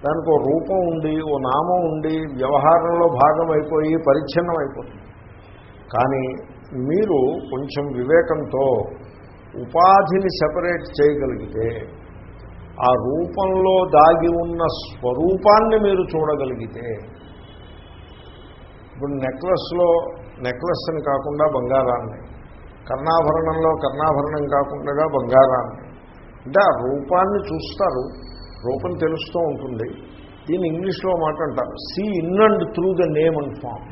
దానికి ఓ రూపం ఉండి ఓ నామం ఉండి వ్యవహారంలో భాగం అయిపోయి పరిచ్ఛిన్నం అయిపోతుంది కానీ మీరు కొంచెం వివేకంతో ఉపాధిని సెపరేట్ చేయగలిగితే ఆ రూపంలో దాగి ఉన్న స్వరూపాన్ని మీరు చూడగలిగితే ఇప్పుడు నెక్లెస్లో నెక్లెస్ని కాకుండా బంగారాన్ని కర్ణాభరణంలో కర్ణాభరణం కాకుండా బంగారాన్ని అంటే ఆ రూపాన్ని చూస్తారు. రూపం తెలుస్తూ ఉంటుంది. దీన్ని ఇంగ్లీష్లో మాట అంటారు see in and through the name and form.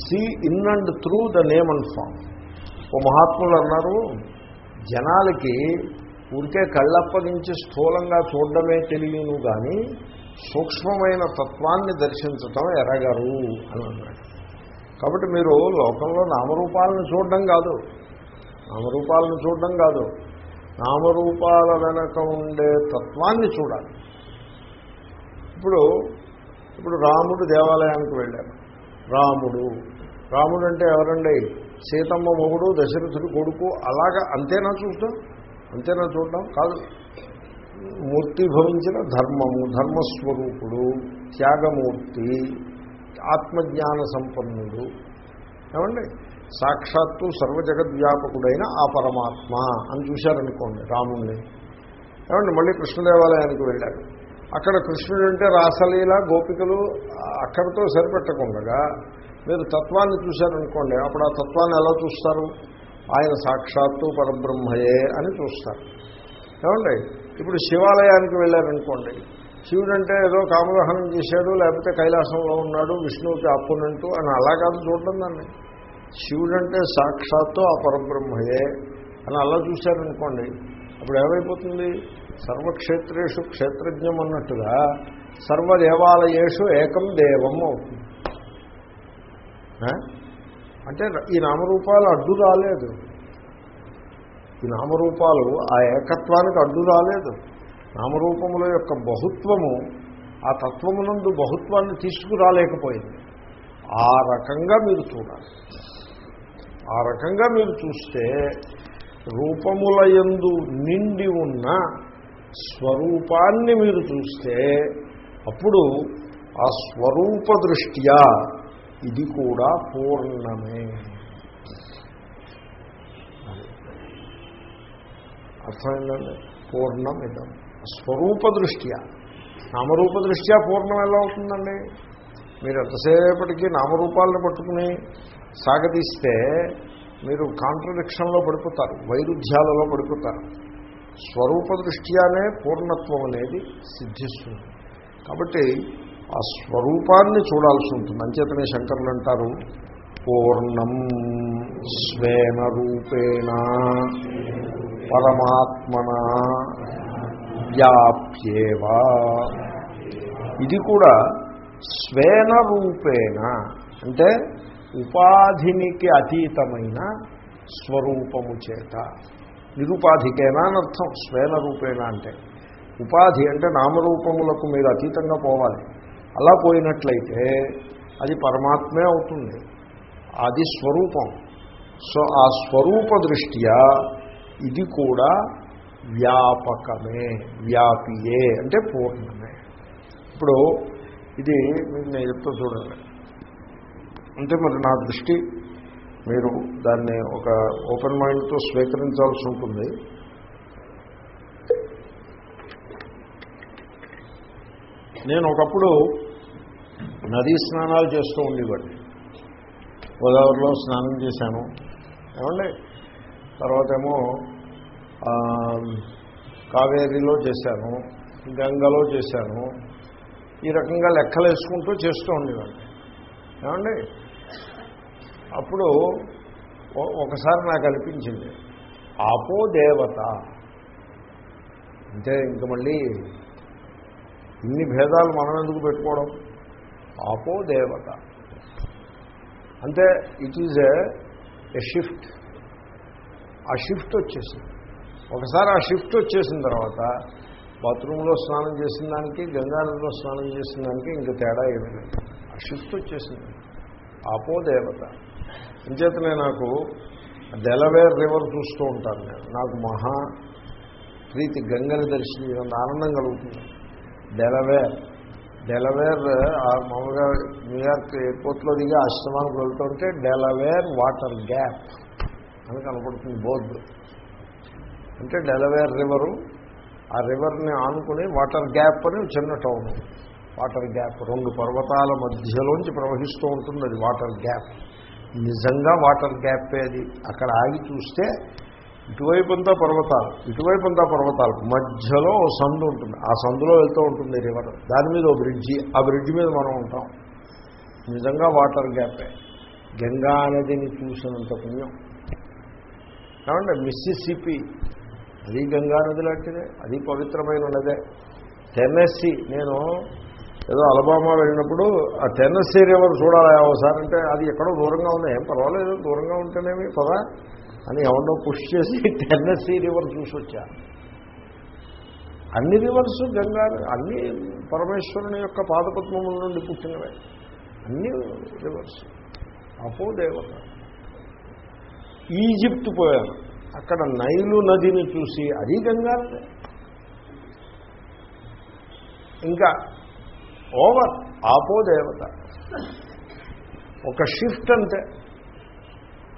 See in and through the name and form. ఓ మహాత్ములు అన్నారు జనాలకి ఊరికే కళ్ళప్పగించి స్థూలంగా చూడడమే తెలియను కానీ సూక్ష్మమైన తత్వాన్ని దర్శించటం ఎరగరు అని అన్నాడు. కాబట్టి మీరు లోకంలో నామరూపాలను చూడడం కాదు. నామరూపాలను చూడడం కాదు. నామరూపాల వెనక ఉండే తత్వాన్ని చూడాలి. ఇప్పుడు ఇప్పుడు రాముడు దేవాలయానికి వెళ్ళారు రాముడు రాముడు అంటే ఎవరండి? సీతమ్మ మొగుడు దశరథుడు కొడుకు అలాగా అంతేనా చూద్దాం అంతేనా చూడటం కాదు. మూర్తి భవించిన ధర్మము ధర్మస్వరూపుడు త్యాగమూర్తి ఆత్మజ్ఞాన సంపన్నుడు. ఏమండి? సాక్షాత్తు సర్వజగద్వ్యాపకుడైన ఆ పరమాత్మ అని చూశారనుకోండి రాముణ్ణి. ఏమండి మళ్ళీ కృష్ణదేవాలయానికి వెళ్ళారు. అక్కడ కృష్ణుడు అంటే రాసలీల గోపికలు అక్కడితో సరిపెట్టకుండా మీరు తత్వాన్ని చూశారనుకోండి అప్పుడు ఆ తత్వాన్ని ఎలా చూస్తారు? ఆయన సాక్షాత్తు పరబ్రహ్మయే అని చూస్తారు. ఏమండి ఇప్పుడు శివాలయానికి వెళ్ళారనుకోండి శివుడు అంటే ఏదో కామదహనం చేశాడు లేకపోతే కైలాసంలో ఉన్నాడు విష్ణువుకి అప్పునంటూ అని అలా కాదు చూడడం దాన్ని. శివుడంటే సాక్షాత్తు ఆ పరబ్రహ్మయే అని అలా చూశారనుకోండి అప్పుడు ఏమైపోతుంది? సర్వక్షేత్రేషు క్షేత్రజ్ఞం అన్నట్టుగా సర్వదేవాలయేషు ఏకం దేవం అవుతుంది. అంటే ఈ నామరూపాలు అడ్డు రాలేదు. ఈ నామరూపాలు ఆ ఏకత్వానికి అడ్డు రాలేదు. నామరూపముల యొక్క బహుత్వము ఆ తత్వమునందు బహుత్వాన్ని తీసుకురాలేకపోయింది. ఆ రకంగా మీరు చూడాలి. ఆ రకంగా మీరు చూస్తే రూపముల యందు నిండి ఉన్న స్వరూపాన్ని మీరు చూస్తే అప్పుడు ఆ స్వరూప దృష్ట్యా ఇది కూడా పూర్ణమే. అర్థమైందండి? పూర్ణమిదం స్వరూప దృష్ట్యా. నామరూప దృష్ట్యా పూర్ణం ఎలా అవుతుందండి? మీరు ఎంతసేపటికి నామరూపాలను పట్టుకుని సాగదీస్తే మీరు కాంట్రడిక్షన్లో పడిపోతారు వైరుధ్యాలలో పడిపోతారు. స్వరూప దృష్ట్యానే పూర్ణత్వం అనేది సిద్ధిస్తుంది. కాబట్టి ఆ స్వరూపాన్ని చూడాల్సి ఉంటుంది. అంచేతనే శంకరులు అంటారు పూర్ణం స్వేన రూపేణ పరమాత్మన వ్యాప్యేవా. ఇది కూడా స్వేన రూపేణ అంటే ఉపాధినికి అతీతమైన స్వరూపము చేత. నిరుపాధికేనా అని అర్థం స్వేన రూపేణ అంటే. ఉపాధి అంటే నామరూపములకు మీరు అతీతంగా పోవాలి. అలా పోయినట్లయితే అది పరమాత్మే అవుతుంది. అది స్వరూపం. సో ఆ స్వరూప దృష్ట్యా ఇది కూడా వ్యాపకమే వ్యాపియే అంటే పూర్ణమే. ఇప్పుడు ఇది మీకు నేను చెప్తా చూడండి. అంటే మరి నా దృష్టి మీరు దాన్ని ఒక ఓపెన్ మైండ్తో స్వీకరించాల్సి ఉంటుంది. నేను ఒకప్పుడు నదీ స్నానాలు చేస్తూ ఉండేవాడిని. గోదావరిలో స్నానం చేశాను. ఏమండి? తర్వాత ఏమో కావేరిలో కావేరీలో చేశాను గంగలో చేశాను ఈ రకంగా లెక్కలు వేసుకుంటూ చేస్తూ ఉండేవాడిని. ఏమండి? అప్పుడు ఒకసారి నాకు అనిపించింది ఆపో దేవత. అంటే ఇంక మళ్ళీ ఇన్ని భేదాలు మనం ఎందుకు పెట్టుకోవడం? ఆపో దేవత. అంటే ఇట్ ఈజ్ ఎ షిఫ్ట్ ఆ షిఫ్ట్ వచ్చేసింది. ఒకసారి ఆ షిఫ్ట్ వచ్చేసిన తర్వాత బాత్రూంలో స్నానం చేసిన దానికి గంగానదిలో స్నానం చేసిన దానికి ఇంక తేడా ఏమీ లేదు. ఆ షిఫ్ట్ వచ్చేసింది. ఆపో దేవత. అంచేతనే నాకు డెలవేర్ రివర్ చూస్తూ ఉంటాను నేను. నాకు మహా ప్రీతి గంగని దర్శించినంత ఆనందం కలుగుతుంది. డెలవేర్ డెలవేర్ మామూలుగా న్యూయార్క్ ఎయిర్పోర్ట్లో దిగి ఆశ్రమానికి వెళ్తుంటే డెలవేర్ వాటర్ గ్యాప్ అని కనపడుతుంది బోర్డు. అంటే డెలవేర్ రివరు ఆ రివర్ని ఆనుకుని వాటర్ గ్యాప్ అని చిన్న టౌన్ వాటర్ గ్యాప్ రెండు పర్వతాల మధ్యలోంచి ప్రవహిస్తూ ఉంటుంది అది వాటర్ గ్యాప్ నిజంగా వాటర్ గ్యాప్ అది. అక్కడ ఆగి చూస్తే ఇటువైపుంతా పర్వతాలు ఇటువైపు అంతా పర్వతాలు. మధ్యలో సందు ఉంటుంది. ఆ సందులో వెళ్తూ ఉంటుంది రివర్ దాని మీద ఓ బ్రిడ్జి ఆ బ్రిడ్జి మీద మనం ఉంటాం. నిజంగా వాటర్ గ్యాపే గంగా నదిని చూసినంత పుణ్యం. ఏమంటే మిస్సిసిపి అది గంగా నది లాంటిదే అది పవిత్రమైన నదే. టెన్నెస్సీ నేను ఏదో అలబామా వెళ్ళినప్పుడు ఆ టెన్నెస్సీ రివర్ చూడాలి ఒకసారి అంటే అది ఎక్కడో దూరంగా ఉంది. ఏం పర్వాలేదు దూరంగా ఉంటేనేమి పదా అని ఎవరినో పుష్ చేసి (laughs) టెన్నెస్సీ రివర్ చూసి వచ్చా. అన్ని రివర్స్ గంగా అన్ని పరమేశ్వరుని యొక్క పాదపద్మముల నుండి పుట్టినవే. అన్ని రివర్స్ అపో దేవత. ఈజిప్ట్ పోయాను. అక్కడ నైలు నదిని చూసి అది గంగా ఇంకా ఓవర్ ఆపో దేవత ఒక షిఫ్ట్ అంతే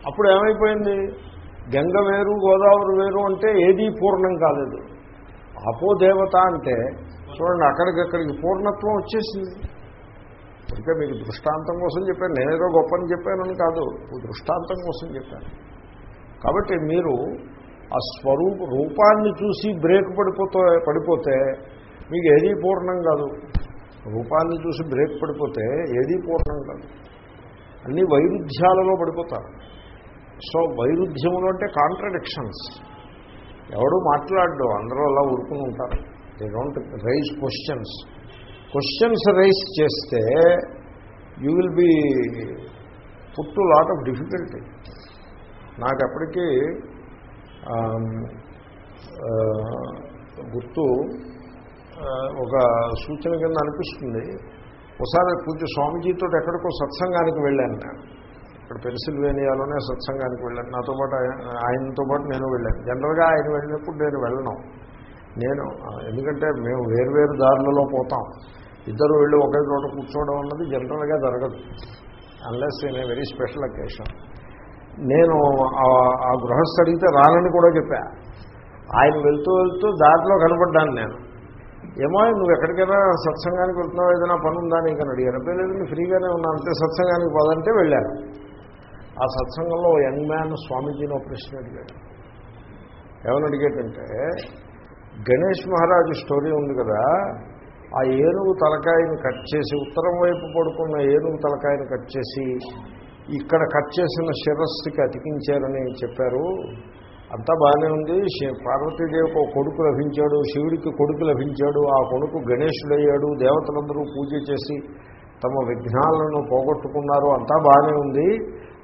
అప్పుడు ఏమైపోయింది? గంగ వేరు గోదావరి వేరు అంటే ఏదీ పూర్ణం కాలేదు. అపోదేవత అంటే చూడండి అక్కడికక్కడికి పూర్ణత్వం వచ్చేసింది. ఇంకా మీకు దృష్టాంతం కోసం చెప్పాను. నేనేదో గొప్పని చెప్పానని కాదు. దృష్టాంతం కోసం చెప్పాను. కాబట్టి మీరు ఆ స్వరూప రూపాన్ని చూసి బ్రేక్ పడిపోతే పడిపోతే మీకు ఏదీ పూర్ణం కాదు. రూపాన్ని చూసి బ్రేక్ పడిపోతే ఏదీ పూర్ణం కాదు. అన్ని వైరుధ్యాలలో పడిపోతారు. సో వైరుధ్యములు అంటే కాంట్రడిక్షన్స్ ఎవడు మాట్లాడడం అందరూ అలా ఊరుకుని ఉంటారు. They don't raise questions questions raise చేస్తే you will be put to lot of difficulty నాకు అప్పటికీ గుర్తు ఒక సూచన కింద అనిపిస్తుంది. ఒకసారి పూజ స్వామీజీతో ఎక్కడికో సత్సంగానికి వెళ్ళాను నేను. ఇక్కడ పెన్సిల్వేనియాలోనే సత్సంగానికి వెళ్ళాను. నాతో పాటు ఆయనతో పాటు నేను వెళ్ళాను. జనరల్గా ఆయన వెళ్ళినప్పుడు నేను వెళ్ళను. నేను ఎందుకంటే మేము వేరువేరు దారులలో పోతాం. ఇద్దరు వెళ్ళి ఒకే చోట కూర్చోవడం అన్నది జనరల్గా జరగదు. Unless in a very special occasion నేను ఆ గృహస్థ అడిగితే రానని కూడా చెప్పా. ఆయన వెళ్తూ వెళ్తూ దారిలో కనపడ్డాను నేను. ఏమో నువ్వు ఎక్కడికైనా సత్సంగానికి వెళ్తున్నావు? ఏదైనా పని ఉందా నీకు అని అడిగాను. లేదు నేను ఫ్రీగానే ఉన్నాను అంతే సత్సంగానికి పదంటే వెళ్ళాను. ఆ సత్సంగంలో యంగ్ మ్యాన్ స్వామీజీని ఒక ప్రశ్న అడిగాడు. ఏమని అడిగేటంటే గణేష్ మహారాజు స్టోరీ ఉంది కదా ఆ ఏనుగు తలకాయని కట్ చేసి ఉత్తరం వైపు పడుకున్న ఏనుగు తలకాయని కట్ చేసి ఇక్కడ కట్ చేసిన శిరస్సుకి అతికించారని చెప్పారు. అంతా బాగానే ఉంది. పార్వతీదేవికి ఒక కొడుకు లభించాడు శివుడికి కొడుకు లభించాడు ఆ కొడుకు గణేశుడయ్యాడు దేవతలందరూ పూజ చేసి తమ విఘ్నాలను పోగొట్టుకున్నారు అంతా బాగానే ఉంది.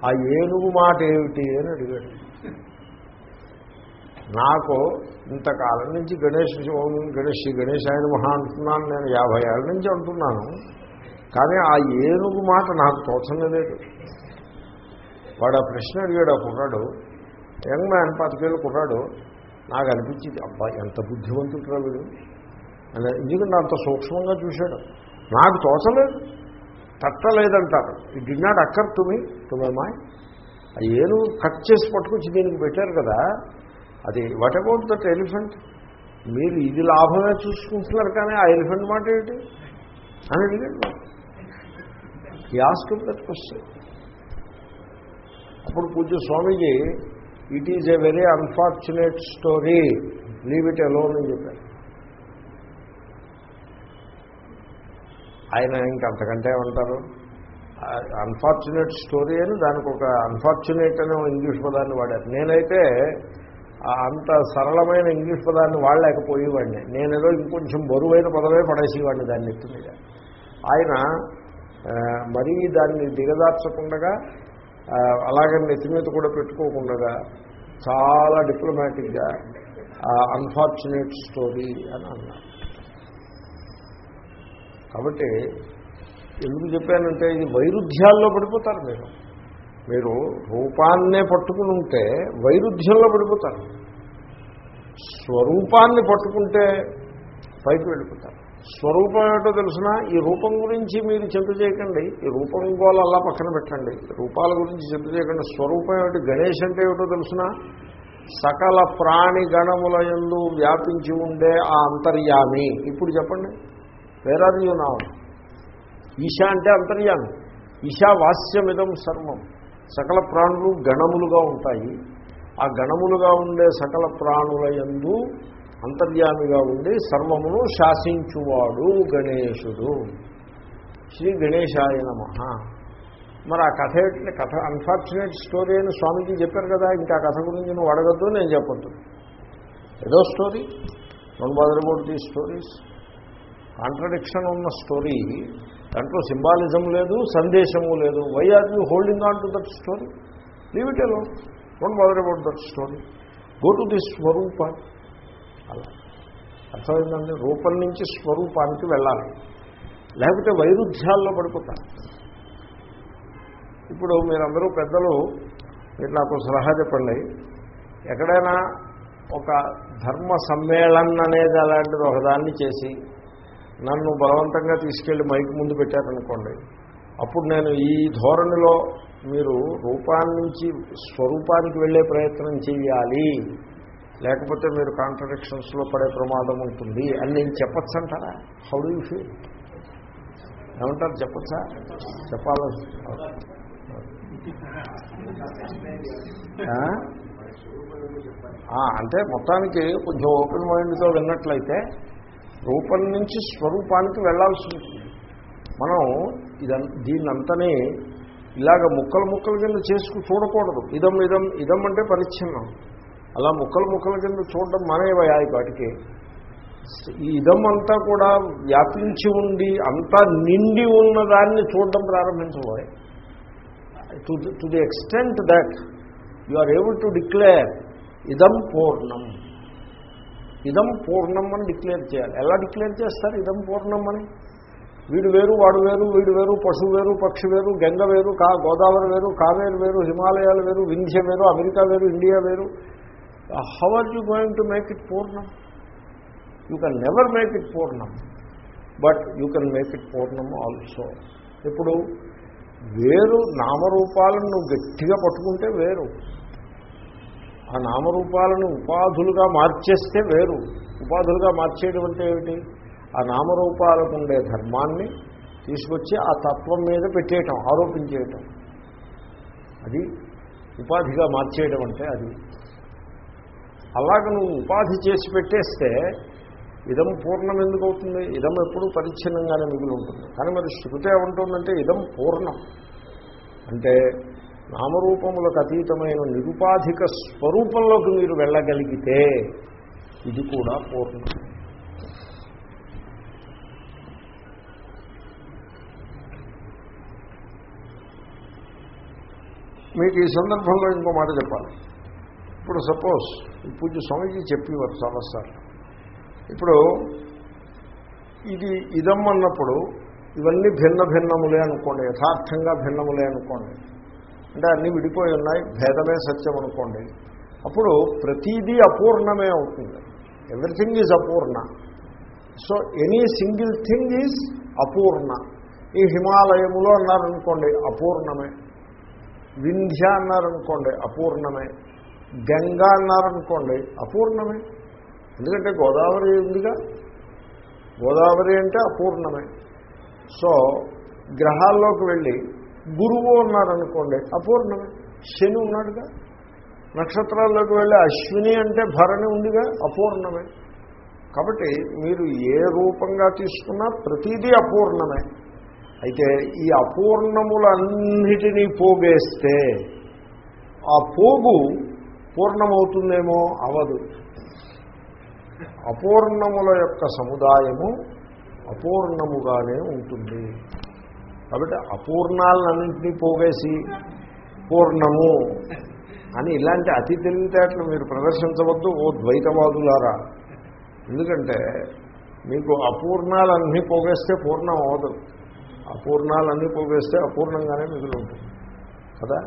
ఆ ఏనుగు మాట ఏమిటి అని అడిగాడు. నాకు ఇంతకాలం నుంచి గణేష్ ఓం గణేష్ గణేష్ ఆయన మహా అంటున్నాను నేను యాభై ఏళ్ళ నుంచి అంటున్నాను. కానీ ఆ ఏనుగు మాట నాకు తోచనలేదు వాడు ఆ ప్రశ్న అడిగాడు ఆ కుర్రాడు యంగ్ మ్యాన్ పాతికేళ్ళు కుర్రాడు. నాకు అనిపించింది అబ్బా ఎంత బుద్ధివంతుడు వీడు. అని ఎందుకంటే అంత సూక్ష్మంగా చూశాడు. నాకు తోచలేదు. తట్టలేదంటారు. It did not occur to me to my my ఆ ఏనుగు కట్ చేసి పట్టుకొచ్చి దీనికి పెట్టారు కదా. అది వాట్ అబౌట్ దట్ ఎలిఫెంట్ మీరు ఇది లాభమే చూసుకుంటున్నారు కానీ ఆ ఎలిఫెంట్ మాట ఏంటి? అని అడిగాడు. ఈ దట్ క్వశ్చన్ అప్పుడు పూజ Swamiji it is a very unfortunate story leave it alone అని చెప్పారు. ఆయన ఇంకంతకంటే ఏమంటారు? అన్ఫార్చునేట్ స్టోరీ అని దానికి ఒక అన్ఫార్చునేట్ అనే ఇంగ్లీష్ పదాన్ని వాడారు. నేనైతే అంత సరళమైన ఇంగ్లీష్ పదాన్ని వాడలేకపోయేవాడిని. నేనేదో ఇంకొంచెం బరువైన పదమే పడేసేవాడిని దాన్ని ఎత్తి మీద. ఆయన మరీ దాన్ని దిగదార్చకుండా అలాగే నెత్తి మీద కూడా పెట్టుకోకుండా చాలా డిప్లొమాటిక్గా అన్ఫార్చునేట్ స్టోరీ అని అన్నారు. కాబట్టి ఎందుకు చెప్పానంటే ఇది వైరుధ్యాల్లో పడిపోతారు మీరు. మీరు రూపాన్నే పట్టుకుని ఉంటే వైరుధ్యంలో పడిపోతారు. స్వరూపాన్ని పట్టుకుంటే పైకి వెళ్ళిపోతారు. స్వరూపం ఏమిటో తెలిసిన? ఈ రూపం గురించి మీరు చింత చేయకండి. ఈ రూపం గోల అలా పక్కన పెట్టండి. రూపాల గురించి చింత చేయకండి. స్వరూపం ఏమిటి? గణేష్ అంటే ఏమిటో తెలిసిన? సకల ప్రాణి గణముల ఎందు వ్యాపించి ఉండే ఆ అంతర్యామి. ఇప్పుడు చెప్పండి. వేరాది యూ నావు ఈశా అంటే అంతర్యామి. ఈశా వాస్యమిదం సర్వం. సకల ప్రాణులు గణములుగా ఉంటాయి. ఆ గణములుగా ఉండే సకల ప్రాణుల ఎందు అంతర్యామిగా ఉండి సర్వమును శాసించువాడు గణేశుడు. శ్రీ గణేశాయ నమ. మరి ఆ కథ ఏంటంటే కథ అన్ఫార్చునేట్ స్టోరీ అని స్వామీజీ చెప్పారు కదా ఇంకా కథ గురించి నువ్వు అడగద్దు నేను చెప్పొద్దు. ఏదో story one bother about the stories contradiction ఉన్న స్టోరీ దాంట్లో సింబాలిజం లేదు సందేశము లేదు. Why are you holding on to that story leave it alone don't bother about that story go to the స్వరూప. అలా. అర్థమైందండి? రూపం నుంచి స్వరూపానికి వెళ్ళాలి. లేకపోతే వైరుధ్యాల్లో పడిపోతారు. ఇప్పుడు మీరందరూ పెద్దలు మీరు నాకు సలహా చెప్పండి. ఎక్కడైనా ఒక ధర్మ సమ్మేళనం అనేది అలాంటిది ఒకదాన్ని చేసి నన్ను బలవంతంగా తీసుకెళ్ళి మైక్ ముందు పెట్టారనుకోండి అప్పుడు నేను ఈ ధోరణిలో మీరు రూపాన్నించి స్వరూపానికి వెళ్ళే ప్రయత్నం చేయాలి. లేకపోతే మీరు కాంట్రడిక్షన్స్లో పడే ప్రమాదం ఉంటుంది అని నేను చెప్పచ్చు అంటారా హౌ డూ యూ ఫీల్ ఏమంటారు? చెప్పచ్చా? చెప్పాలి? అంటే మొత్తానికి కొంచెం ఓపెన్ మైండ్తో విన్నట్లయితే రూపం నుంచి స్వరూపానికి వెళ్ళాల్సి ఉంటుంది. మనం ఇదం దీన్నంతని ఇలాగ ముక్కలు ముక్కల కింద చేసుకు చూడకూడదు. ఇదం ఇదం ఇదం అంటే పరిచ్ఛిన్నం. అలా ముక్కలు ముక్కల కింద చూడడం మానేవయా వాటికి ఈ ఇదం అంతా కూడా వ్యాపించి ఉండి అంతా నిండి ఉన్న దాన్ని చూడడం ప్రారంభించబోయే. To to the extent that you are able to declare ఇదం పూర్ణం ఇదం పూర్ణం అని డిక్లేర్ చేయాలి. ఎలా డిక్లేర్ చేస్తారు ఇదం పూర్ణం అని? వీడు వేరు వాడు వేరు వీడు వేరు పశువు వేరు పక్షి వేరు గంగ వేరు కా గోదావరి వేరు కావేరు వేరు హిమాలయాలు వేరు వింధ్య వేరు అమెరికా వేరు ఇండియా వేరు how are you going to make it పూర్ణం you can never make it పూర్ణం but you can make it పూర్ణం ఆల్సో ఇప్పుడు వేరు నామరూపాలను నువ్వు గట్టిగా పట్టుకుంటే వేరు. ఆ నామరూపాలను ఉపాధులుగా మార్చేస్తే వేరు. ఉపాధులుగా మార్చేయడం అంటే ఏమిటి? ఆ నామరూపాలకు ఉండే ధర్మాన్ని తీసుకొచ్చి ఆ తత్వం మీద పెట్టేయటం ఆరోపించేయటం. అది ఉపాధిగా మార్చేయడం అంటే అది. అలాగ నువ్వు ఉపాధి చేసి పెట్టేస్తే ఇదం పూర్ణం ఎందుకు అవుతుంది ఇదం ఎప్పుడు పరిచ్ఛిన్నంగానే మిగిలి ఉంటుంది. కానీ మరి శృతి ఏమంటుందంటే ఇదం పూర్ణం. అంటే నామరూపములకు అతీతమైన నిరుపాధిక స్వరూపంలోకి మీరు వెళ్ళగలిగితే ఇది కూడా పూర్ణం. మీకు ఈ సందర్భంలో ఇంకో మాట చెప్పాలి. ఇప్పుడు సపోజ్ ఈ పూజ స్వామీజీ చెప్పేవారు చాలాసార్లు ఇప్పుడు ఇది ఇదం అన్నప్పుడు ఇవన్నీ భిన్న భిన్నములే అనుకోండి యథార్థంగా భిన్నములే అనుకోండి. అంటే అన్నీ విడిపోయి ఉన్నాయి భేదమే సత్యం అనుకోండి. అప్పుడు ప్రతీదీ అపూర్ణమే అవుతుంది. Everything is అపూర్ణ. So any single thing is అపూర్ణ. ఈ హిమాలయములో అన్నారనుకోండి అపూర్ణమే. వింధ్య అన్నారనుకోండి అపూర్ణమే. గంగా అన్నారనుకోండి అపూర్ణమే. ఎందుకంటే గోదావరి ఉందిగా. గోదావరి అంటే అపూర్ణమే. సో గ్రహాల్లోకి వెళ్ళి గురువు ఉన్నారనుకోండి అపూర్ణమే. శని ఉన్నాడుగా. నక్షత్రాల్లోకి వెళ్ళి అశ్విని అంటే భరణి ఉందిగా అపూర్ణమే. కాబట్టి మీరు ఏ రూపంగా తీసుకున్నా ప్రతిదీ అపూర్ణమే. అయితే ఈ అపూర్ణములన్నిటినీ పోగేస్తే ఆ పోగు పూర్ణమవుతుందేమో అవదు. అపూర్ణముల యొక్క సముదాయము అపూర్ణముగానే ఉంటుంది. కాబట్టి అపూర్ణాలన్నింటినీ పోగేసి పూర్ణము అని ఇలాంటి అతి తెలివితేటలు మీరు ప్రదర్శించవద్దు ఓ ద్వైతవాదులారా. ఎందుకంటే మీకు అపూర్ణాలన్నీ పోగేస్తే పూర్ణం అవదు అపూర్ణాలన్నీ పోగేస్తే అపూర్ణంగానే మిగులు ఉంటుంది కదా?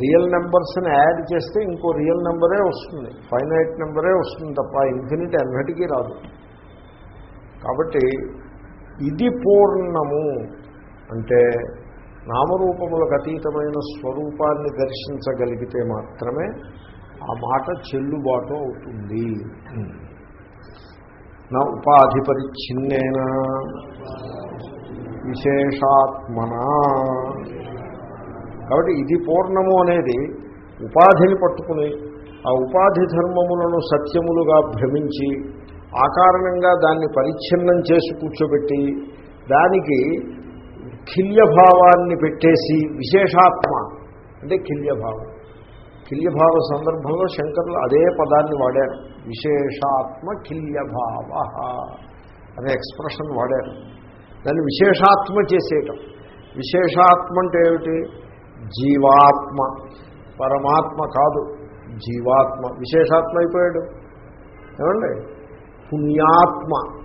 రియల్ నెంబర్స్ని యాడ్ చేస్తే ఇంకో రియల్ నెంబరే వస్తుంది. ఫైనైట్ నెంబరే వస్తుంది తప్ప ఇన్ఫినిట్ ఎన్నటికీ రాదు. కాబట్టి ఇది పూర్ణము అంటే నామరూపములకు అతీతమైన స్వరూపాన్ని దర్శించగలిగితే మాత్రమే ఆ మాట చెల్లుబాటు అవుతుంది. నా ఉపాధి పరిచ్ఛిన్నేన విశేషాత్మనా? కాబట్టి ఇది పూర్ణము అనేది ఉపాధిని పట్టుకుని ఆ ఉపాధి ధర్మములను సత్యములుగా భ్రమించి ఆ కారణంగా దాన్ని పరిచ్ఛిన్నం చేసి కూర్చోబెట్టి దానికి కిల్యభావాన్ని పెట్టేసి విశేషాత్మ అంటే కిల్యభావం. కిల్యభావ సందర్భంలో శంకరులు అదే పదాన్ని వాడారు. విశేషాత్మ కిల్యభావ అనే ఎక్స్ప్రెషన్ వాడారు. దాన్ని విశేషాత్మ చేసేయటం. విశేషాత్మ అంటే ఏమిటి? జీవాత్మ. పరమాత్మ కాదు జీవాత్మ. విశేషాత్మ అయిపోయాడు. ఏమండి? పుణ్యాత్మ.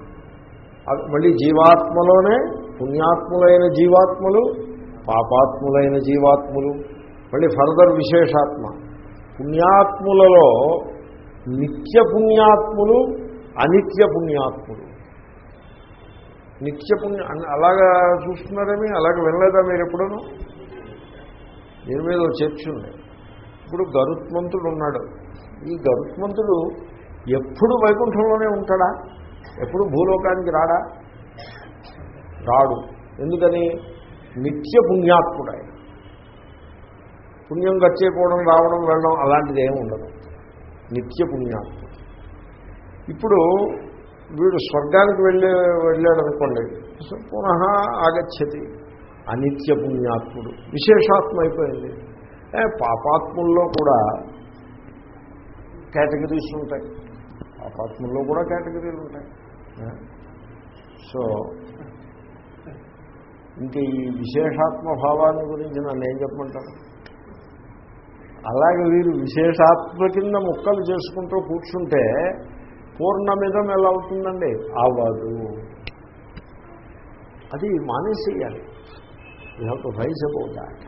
మళ్ళీ జీవాత్మలోనే పుణ్యాత్ములైన జీవాత్మలు పాపాత్ములైన జీవాత్ములు. మళ్ళీ ఫర్దర్ విశేషాత్మ. పుణ్యాత్ములలో నిత్య పుణ్యాత్ములు అనిత్య పుణ్యాత్ములు. నిత్య పుణ్య అలాగా చూస్తున్నారేమి? అలాగే వినలేదా మీరు ఎప్పుడూ దీని మీద ఒక ఇప్పుడు గరుత్మంతుడు ఉన్నాడు. ఈ గరుత్మంతుడు ఎప్పుడు వైకుంఠంలోనే ఉంటాడా? ఎప్పుడు భూలోకానికి రాడా? రాడు. ఎందుకని? నిత్య పుణ్యాత్ముడు. ఆయన పుణ్యం గచ్చేపోవడం రావడం వెళ్ళడం అలాంటిది ఏమి ఉండదు. నిత్య పుణ్యాత్ముడు. ఇప్పుడు వీడు స్వర్గానికి వెళ్ళే వెళ్ళాడు అనుకోండి పునః ఆగచ్చతి. అనిత్య పుణ్యాత్ముడు విశేషాత్మ అయిపోయింది ఏ, పాపాత్ముల్లో కూడా కేటగిరీస్ ఉంటాయి. పాపాత్ముల్లో కూడా కేటగిరీలు ఉంటాయి. సో ఇంక ఈ విశేషాత్మ భావాన్ని గురించి నన్ను ఏం చెప్పమంటారు? అలాగే వీరు విశేషాత్మ కింద ముక్కలు చేసుకుంటూ కూర్చుంటే పూర్ణమిదం ఎలా అవుతుందండి అవ్వదు. అది మానేసేయాలి. You have to raise about that